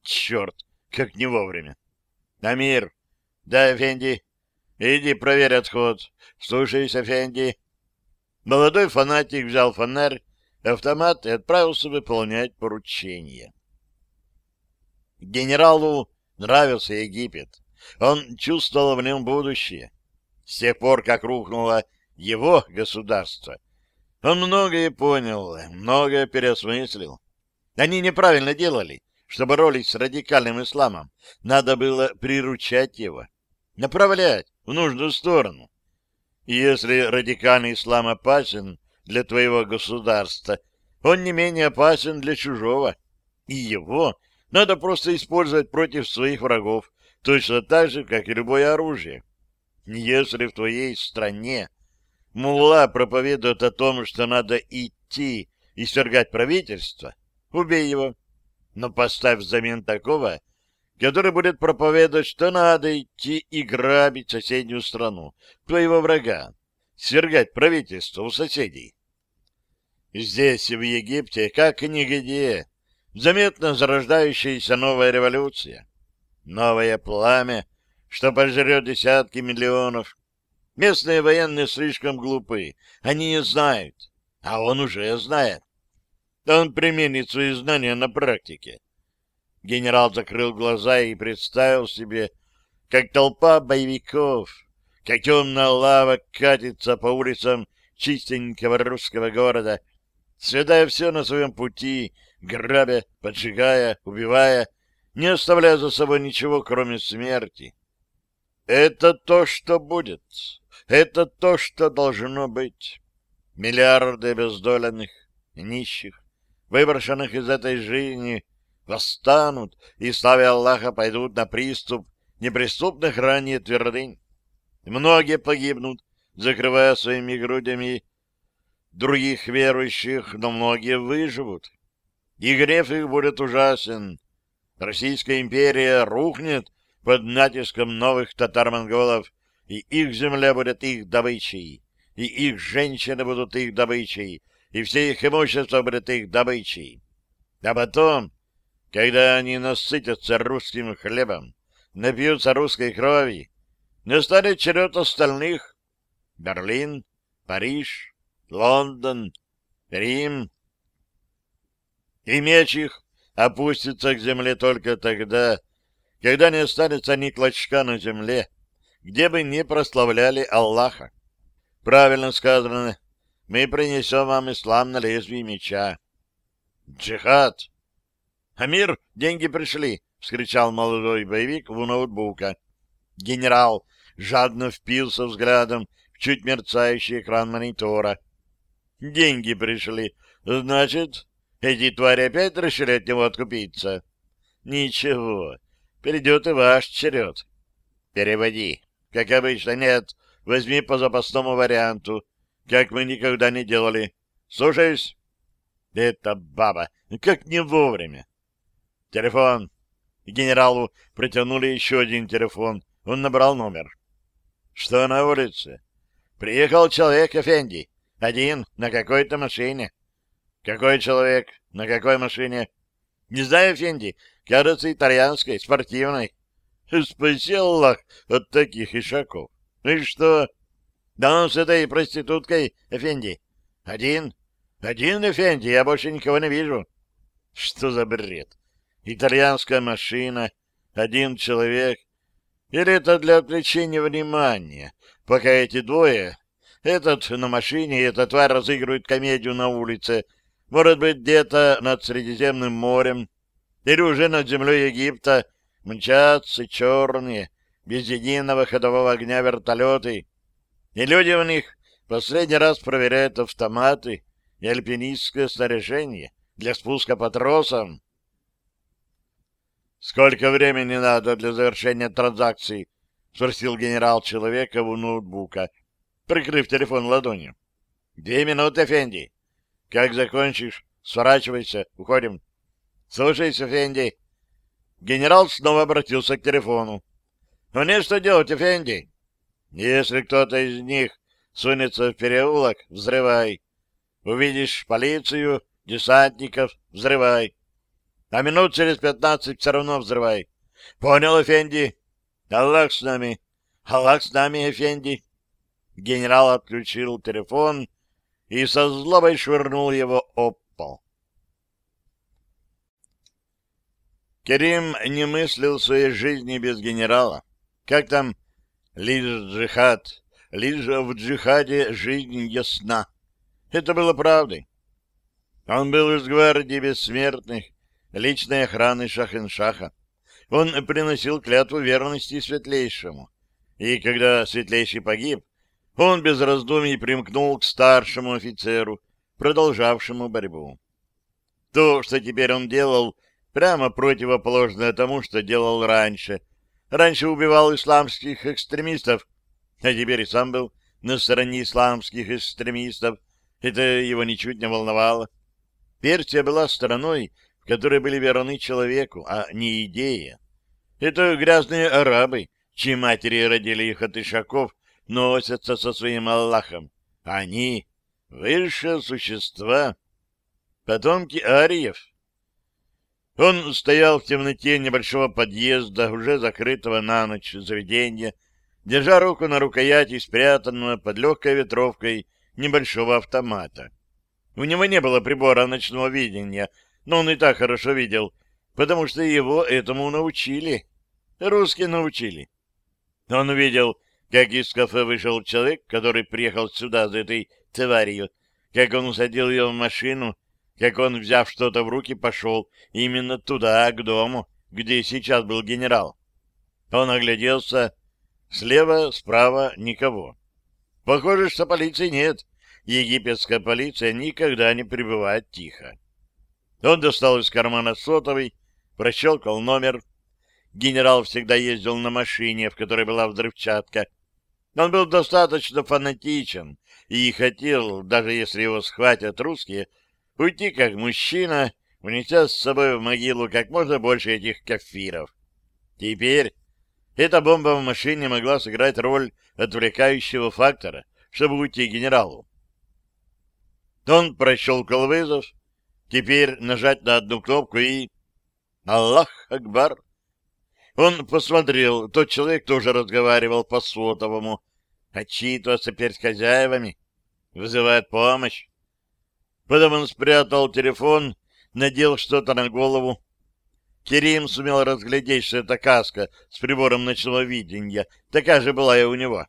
Черт, как не вовремя. Амир. Да, Фенди. Иди проверь отход. Слушайся, Фенди. Молодой фанатик взял фонарь автомат и отправился выполнять поручение. Генералу нравился Египет. Он чувствовал в нем будущее. С тех пор, как рухнуло его государство, он многое понял, многое переосмыслил. Они неправильно делали, что боролись с радикальным исламом. Надо было приручать его, направлять в нужную сторону. И если радикальный ислам опасен, для твоего государства, он не менее опасен для чужого. И его надо просто использовать против своих врагов, точно так же, как и любое оружие. Если в твоей стране мулла проповедует о том, что надо идти и свергать правительство, убей его, но поставь взамен такого, который будет проповедовать, что надо идти и грабить соседнюю страну, твоего врага, свергать правительство у соседей. Здесь, в Египте, как и нигде, заметно зарождающаяся новая революция. Новое пламя, что пожрет десятки миллионов. Местные военные слишком глупы. Они не знают. А он уже знает. Он применит свои знания на практике. Генерал закрыл глаза и представил себе, как толпа боевиков, как темная лава катится по улицам чистенького русского города, съедая все на своем пути, грабя, поджигая, убивая, не оставляя за собой ничего, кроме смерти. Это то, что будет. Это то, что должно быть. Миллиарды обездоленных, нищих, выброшенных из этой жизни, восстанут и, славя Аллаха, пойдут на приступ неприступных ранее твердынь. Многие погибнут, закрывая своими грудями других верующих, но многие выживут. И гнев их будет ужасен. Российская империя рухнет под натиском новых татар-монголов, и их земля будет их добычей, и их женщины будут их добычей, и все их имущество будет их добычей. А потом, когда они насытятся русским хлебом, напьются русской крови, настанет черед остальных — Берлин, Париж, Лондон, Рим. И меч их опустится к земле только тогда, когда не останется ни клочка на земле, где бы не прославляли Аллаха. Правильно сказано, мы принесем вам ислам на лезвие меча. Джихад! Амир, деньги пришли! — вскричал молодой боевик в ноутбука. Генерал жадно впился взглядом в чуть мерцающий экран монитора. Деньги пришли. Значит, эти твари опять решили от него откупиться? Ничего, придет и ваш черед. Переводи. Как обычно, нет. Возьми по запасному варианту, как мы никогда не делали. Слушаюсь. Это баба. Как не вовремя. Телефон. Генералу протянули еще один телефон. Он набрал номер. Что на улице? Приехал человек, Эфенди. Один, на какой-то машине. Какой человек? На какой машине? Не знаю, Эфенди. Кажется, итальянской, спортивной. Спаси Аллах от таких ишаков. Ну и что? Да он с этой проституткой, Эфенди. Один? Один, Эфенди, я больше никого не вижу. Что за бред? Итальянская машина, один человек. Или это для отвлечения внимания, пока эти двое, этот на машине и эта тварь разыгрывают комедию на улице, может быть, где-то над Средиземным морем, или уже над землей Египта мчатся черные, без единого ходового огня вертолеты, и люди в них последний раз проверяют автоматы и альпинистское снаряжение для спуска по тросам. «Сколько времени надо для завершения транзакции?» — спросил генерал человека у ноутбука, прикрыв телефон ладонью. «Две минуты, Фенди. Как закончишь, сворачивайся, уходим». «Слушайся, Фенди». Генерал снова обратился к телефону. «Мне что делать, Фенди?» «Если кто-то из них сунется в переулок, взрывай. Увидишь полицию, десантников, взрывай. А минут через пятнадцать все равно взрывай. Понял, Эфенди? Аллах с нами. Аллах с нами, Эфенди. Генерал отключил телефон и со злобой швырнул его об пол. Керим не мыслил своей жизни без генерала. Как там? Лишь джихад. Лишь в джихаде жизнь ясна. Это было правдой. Он был из гвардии бессмертных, личной охраны Шахеншаха. Он приносил клятву верности Светлейшему. И когда Светлейший погиб, он без раздумий примкнул к старшему офицеру, продолжавшему борьбу. То, что теперь он делал, прямо противоположное тому, что делал раньше. Раньше убивал исламских экстремистов, а теперь и сам был на стороне исламских экстремистов. Это его ничуть не волновало. Персия была страной, в которой были верны человеку, а не идее. Это грязные арабы, чьи матери родили их от ишаков, носятся со своим Аллахом. Они — высшие существа, потомки ариев. Он стоял в темноте небольшого подъезда, уже закрытого на ночь заведения, держа руку на рукояти спрятанного под легкой ветровкой небольшого автомата. У него не было прибора ночного видения, но он и так хорошо видел, потому что его этому научили. Русские научили. Он увидел, как из кафе вышел человек, который приехал сюда за этой тварью, как он усадил ее в машину, как он, взяв что-то в руки, пошел именно туда, к дому, где сейчас был генерал. Он огляделся. Слева, справа — никого. Похоже, что полиции нет египетская полиция никогда не пребывает тихо. Он достал из кармана сотовый, прощелкал номер. Генерал всегда ездил на машине, в которой была взрывчатка. Он был достаточно фанатичен и хотел, даже если его схватят русские, уйти как мужчина, унеся с собой в могилу как можно больше этих кафиров. Теперь эта бомба в машине могла сыграть роль отвлекающего фактора, чтобы уйти генералу. Он прощелкал вызов. Теперь нажать на одну кнопку и... Аллах Акбар! Он посмотрел, тот человек тоже разговаривал по сотовому, отчитываться перед хозяевами, вызывает помощь. Потом он спрятал телефон, надел что-то на голову. Керим сумел разглядеть, что это каска с прибором ночного видения. Такая же была и у него.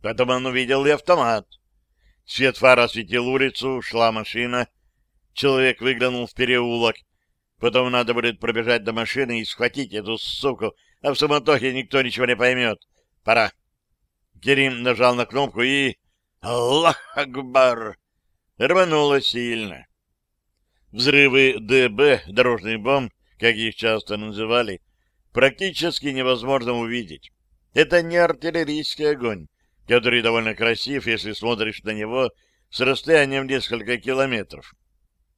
Потом он увидел и автомат. Свет фар осветил улицу, шла машина. Человек выглянул в переулок. Потом надо будет пробежать до машины и схватить эту суку, а в суматохе никто ничего не поймет. Пора. Керим нажал на кнопку и... Аллах Акбар! Рвануло сильно. Взрывы ДБ, дорожный бомб, как их часто называли, практически невозможно увидеть. Это не артиллерийский огонь который довольно красив, если смотришь на него с расстоянием несколько километров.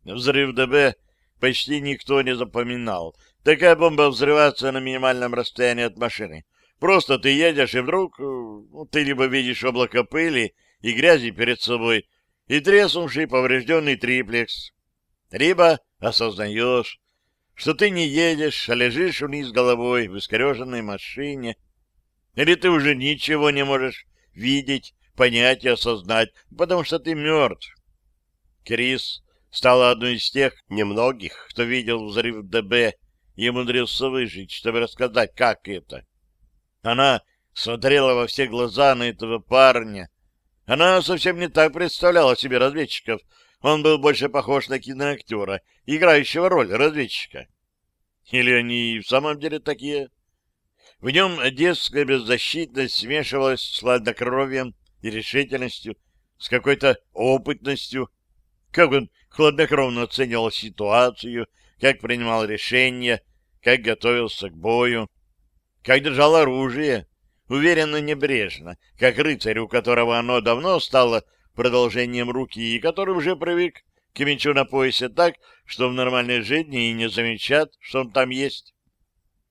Взрыв ДБ почти никто не запоминал. Такая бомба взрывается на минимальном расстоянии от машины. Просто ты едешь, и вдруг ну, ты либо видишь облако пыли и грязи перед собой, и треснувший поврежденный триплекс, либо осознаешь, что ты не едешь, а лежишь вниз головой в искореженной машине, или ты уже ничего не можешь видеть, понять и осознать, потому что ты мертв. Крис стала одной из тех немногих, кто видел взрыв ДБ и умудрился выжить, чтобы рассказать, как это. Она смотрела во все глаза на этого парня. Она совсем не так представляла себе разведчиков. Он был больше похож на киноактера, играющего роль разведчика. Или они в самом деле такие? В нем детская беззащитность смешивалась с хладнокровием и решительностью, с какой-то опытностью. Как он хладнокровно оценивал ситуацию, как принимал решения, как готовился к бою, как держал оружие, уверенно небрежно, как рыцарь, у которого оно давно стало продолжением руки и который уже привык к мечу на поясе так, что в нормальной жизни и не замечает, что он там есть.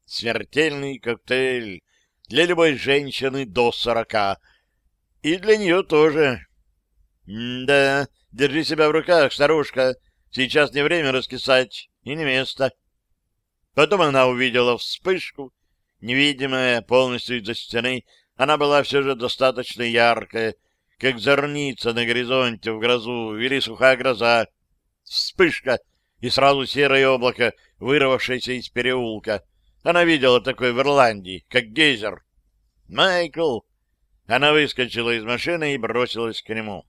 Смертельный коктейль для любой женщины до сорока. И для нее тоже. да, держи себя в руках, старушка. Сейчас не время раскисать и не место. Потом она увидела вспышку, невидимая полностью из-за стены. Она была все же достаточно яркая, как зорница на горизонте в грозу или сухая гроза. Вспышка, и сразу серое облако, вырвавшееся из переулка. Она видела такое в Ирландии, как гейзер. «Майкл!» Она выскочила из машины и бросилась к нему.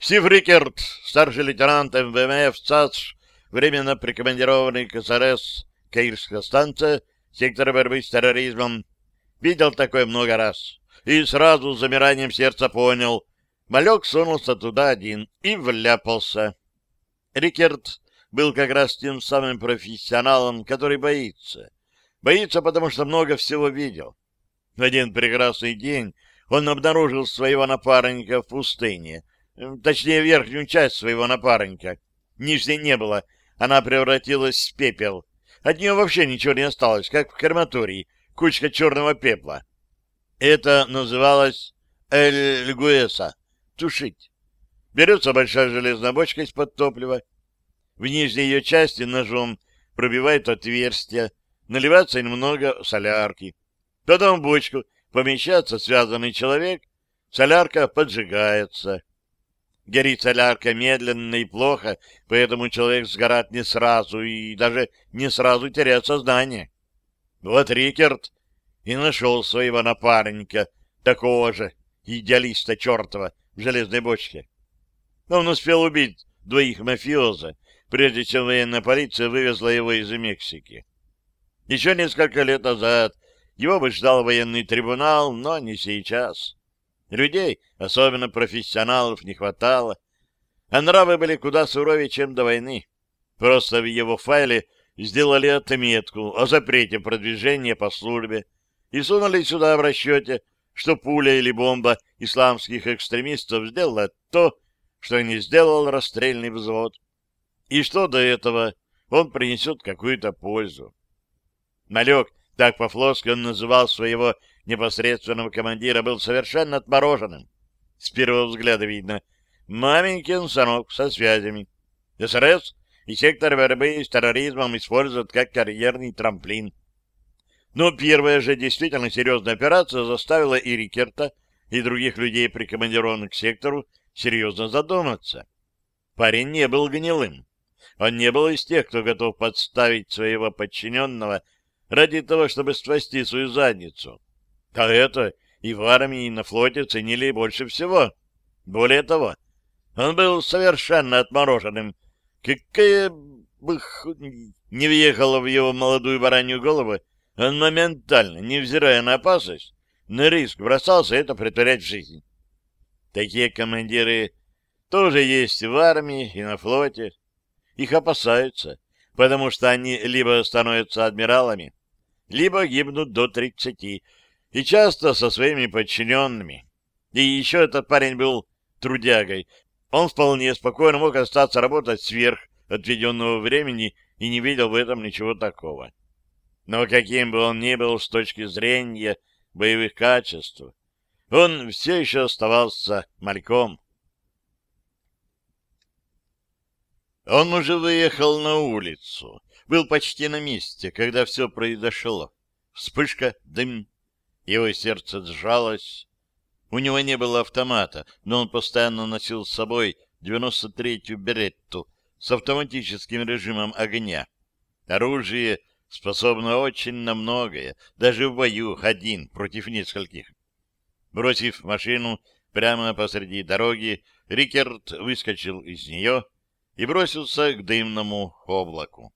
Стив Рикерт, старший лейтенант МВМФ ЦАЦ, временно прикомандированный к СРС, Каирская станция, сектор борьбы с терроризмом, видел такое много раз и сразу с замиранием сердца понял, малек сунулся туда один и вляпался. Рикерт был как раз тем самым профессионалом, который боится. Боится, потому что много всего видел. В один прекрасный день он обнаружил своего напарника в пустыне, точнее, верхнюю часть своего напарника. Нижней не было, она превратилась в пепел. От нее вообще ничего не осталось, как в крематории, кучка черного пепла. Это называлось «эль гуэса» — тушить. Берется большая железная бочка из-под топлива. В нижней ее части ножом пробивает отверстие, наливается немного солярки. Потом в бочку помещается связанный человек, солярка поджигается. Горит солярка медленно и плохо, поэтому человек сгорает не сразу и даже не сразу теряет сознание. Вот Рикерт и нашел своего напарника, такого же, идеалиста чертова, в железной бочке. Он успел убить двоих мафиоза, прежде чем военная полиция вывезла его из Мексики. Еще несколько лет назад его бы ждал военный трибунал, но не сейчас. Людей, особенно профессионалов, не хватало, а нравы были куда суровее, чем до войны. Просто в его файле сделали отметку о запрете продвижения по службе и сунули сюда в расчете, что пуля или бомба исламских экстремистов сделала то, что не сделал расстрельный взвод, и что до этого он принесет какую-то пользу. Малек, так по-флотски он называл своего непосредственного командира был совершенно отмороженным. С первого взгляда видно. Маменькин сынок со связями. СРС и сектор борьбы с терроризмом используют как карьерный трамплин. Но первая же действительно серьезная операция заставила и Рикерта, и других людей, прикомандированных к сектору, серьезно задуматься. Парень не был гнилым. Он не был из тех, кто готов подставить своего подчиненного ради того, чтобы спасти свою задницу. А это и в армии, и на флоте ценили больше всего. Более того, он был совершенно отмороженным. Какая бы не въехала в его молодую баранью голову, он моментально, невзирая на опасность, на риск бросался это притворять в жизнь. Такие командиры тоже есть в армии и на флоте. Их опасаются, потому что они либо становятся адмиралами, либо гибнут до тридцати, и часто со своими подчиненными. И еще этот парень был трудягой. Он вполне спокойно мог остаться работать сверх отведенного времени и не видел в этом ничего такого. Но каким бы он ни был с точки зрения боевых качеств, он все еще оставался мальком. Он уже выехал на улицу, был почти на месте, когда все произошло. Вспышка, дым, его сердце сжалось. У него не было автомата, но он постоянно носил с собой 93-ю Беретту с автоматическим режимом огня. Оружие способно очень на многое, даже в бою один против нескольких. Бросив машину прямо посреди дороги, Рикерт выскочил из нее и бросился к дымному облаку.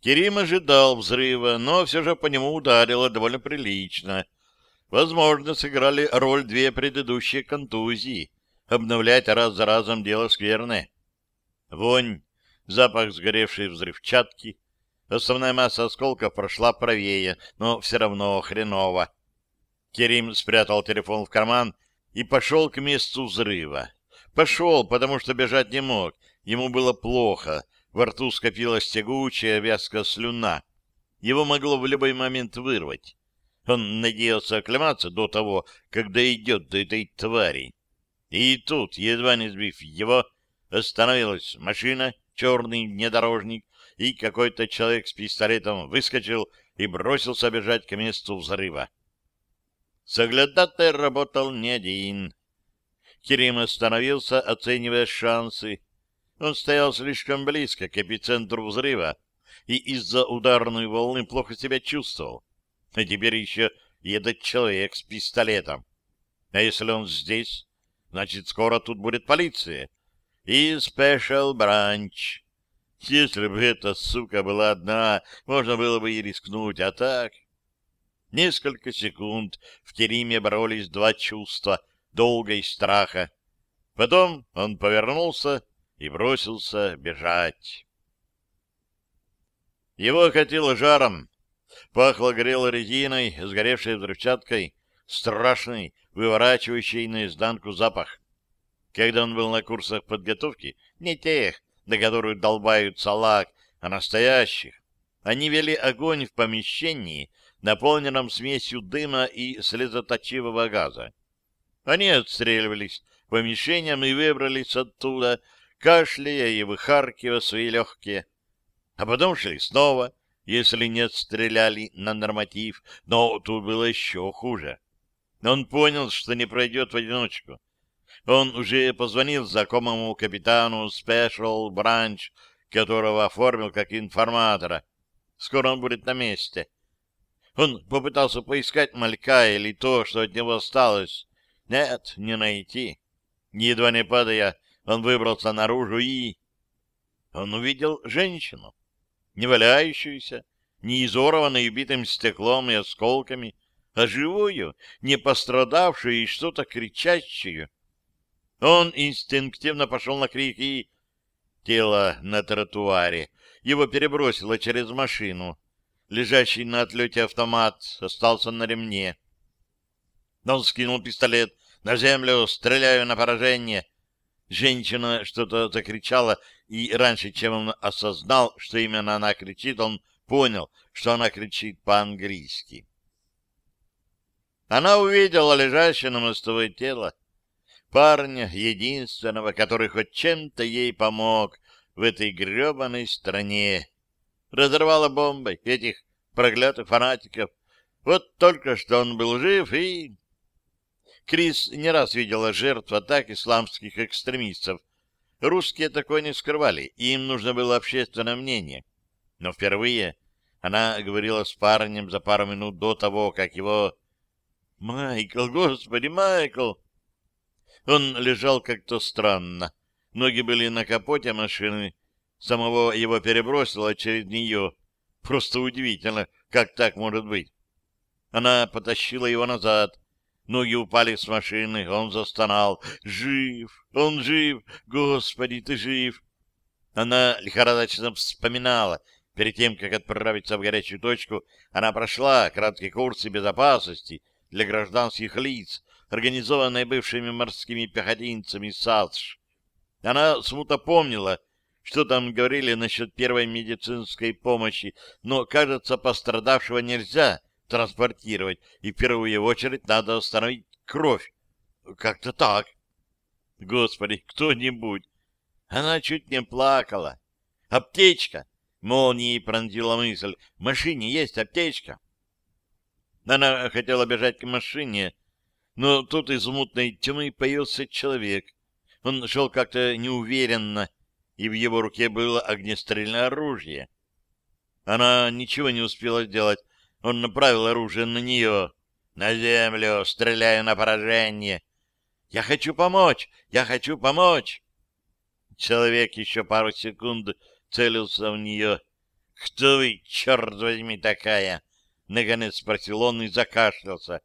Керим ожидал взрыва, но все же по нему ударило довольно прилично. Возможно, сыграли роль две предыдущие контузии. Обновлять раз за разом дело скверное. Вонь, запах сгоревшей взрывчатки. Основная масса осколков прошла правее, но все равно хреново. Керим спрятал телефон в карман и пошел к месту взрыва. Пошел, потому что бежать не мог. Ему было плохо. Во рту скопилась тягучая вязкая слюна. Его могло в любой момент вырвать. Он надеялся оклематься до того, когда идет до этой твари. И тут, едва не сбив его, остановилась машина, черный внедорожник, и какой-то человек с пистолетом выскочил и бросился бежать к месту взрыва. Соглядатай работал не один. Керим остановился, оценивая шансы. Он стоял слишком близко к эпицентру взрыва и из-за ударной волны плохо себя чувствовал. А теперь еще этот человек с пистолетом. А если он здесь, значит, скоро тут будет полиция. И спешл бранч. Если бы эта сука была одна, можно было бы и рискнуть, а так... Несколько секунд в Кериме боролись два чувства — долга и страха. Потом он повернулся и бросился бежать. Его окатило жаром, пахло горелой резиной, сгоревшей взрывчаткой, страшный, выворачивающий наизнанку запах. Когда он был на курсах подготовки, не тех, на которых долбают салак, а настоящих, они вели огонь в помещении, наполненном смесью дыма и слезоточивого газа. Они отстреливались помещениям и выбрались оттуда, кашляя и выхаркивая свои легкие. А потом шли снова, если не отстреляли на норматив, но тут было еще хуже. Он понял, что не пройдет в одиночку. Он уже позвонил знакомому капитану Special Branch, которого оформил как информатора. Скоро он будет на месте. Он попытался поискать малька или то, что от него осталось. Нет, не найти. Едва не падая, он выбрался наружу и... Он увидел женщину, не валяющуюся, не изорванную битым стеклом и осколками, а живую, не пострадавшую и что-то кричащую. Он инстинктивно пошел на крик и... Тело на тротуаре. Его перебросило через машину. Лежащий на отлете автомат остался на ремне. Он скинул пистолет на землю, стреляю на поражение. Женщина что-то закричала, и раньше, чем он осознал, что именно она кричит, он понял, что она кричит по-английски. Она увидела лежащее на мостовой тело парня, единственного, который хоть чем-то ей помог в этой гребаной стране. Разорвала бомбой этих проклятых фанатиков. Вот только что он был жив и... Крис не раз видела жертв атак исламских экстремистов. Русские такое не скрывали, им нужно было общественное мнение. Но впервые она говорила с парнем за пару минут до того, как его... «Майкл, господи, Майкл!» Он лежал как-то странно. Ноги были на капоте машины, самого его перебросило через нее. Просто удивительно, как так может быть. Она потащила его назад, Ноги упали с машины, он застонал. «Жив! Он жив! Господи, ты жив!» Она лихорадочно вспоминала. Перед тем, как отправиться в горячую точку, она прошла краткие курсы безопасности для гражданских лиц, организованные бывшими морскими пехотинцами САДШ. Она смутно помнила, что там говорили насчет первой медицинской помощи, но, кажется, пострадавшего нельзя транспортировать, и в первую очередь надо остановить кровь. Как-то так. Господи, кто-нибудь. Она чуть не плакала. Аптечка. Молнией пронзила мысль. В машине есть аптечка. Она хотела бежать к машине, но тут из мутной тьмы появился человек. Он шел как-то неуверенно, и в его руке было огнестрельное оружие. Она ничего не успела сделать. Он направил оружие на нее. «На землю! Стреляю на поражение!» «Я хочу помочь! Я хочу помочь!» Человек еще пару секунд целился в нее. «Кто вы, черт возьми, такая?» Наконец спросил он и закашлялся.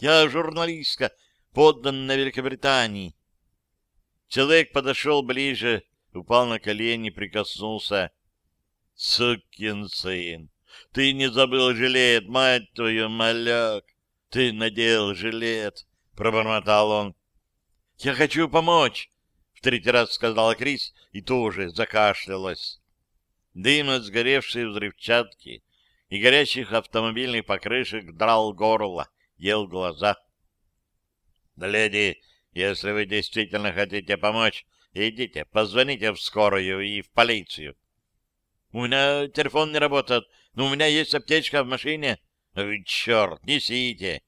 «Я журналистка, подданная Великобритании». Человек подошел ближе, упал на колени, прикоснулся. «Сукин сын! Ты не забыл жилет, мать твою, маляк! Ты надел жилет!» — пробормотал он. «Я хочу помочь!» — в третий раз сказала Крис и тоже закашлялась. Дым от сгоревшей взрывчатки и горящих автомобильных покрышек драл горло, ел глаза. «Леди, если вы действительно хотите помочь, идите, позвоните в скорую и в полицию». «У меня телефон не работает, но у меня есть аптечка в машине». «Ой, черт, несите!»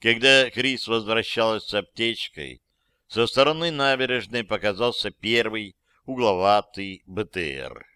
Когда Крис возвращалась с аптечкой, со стороны набережной показался первый угловатый БТР.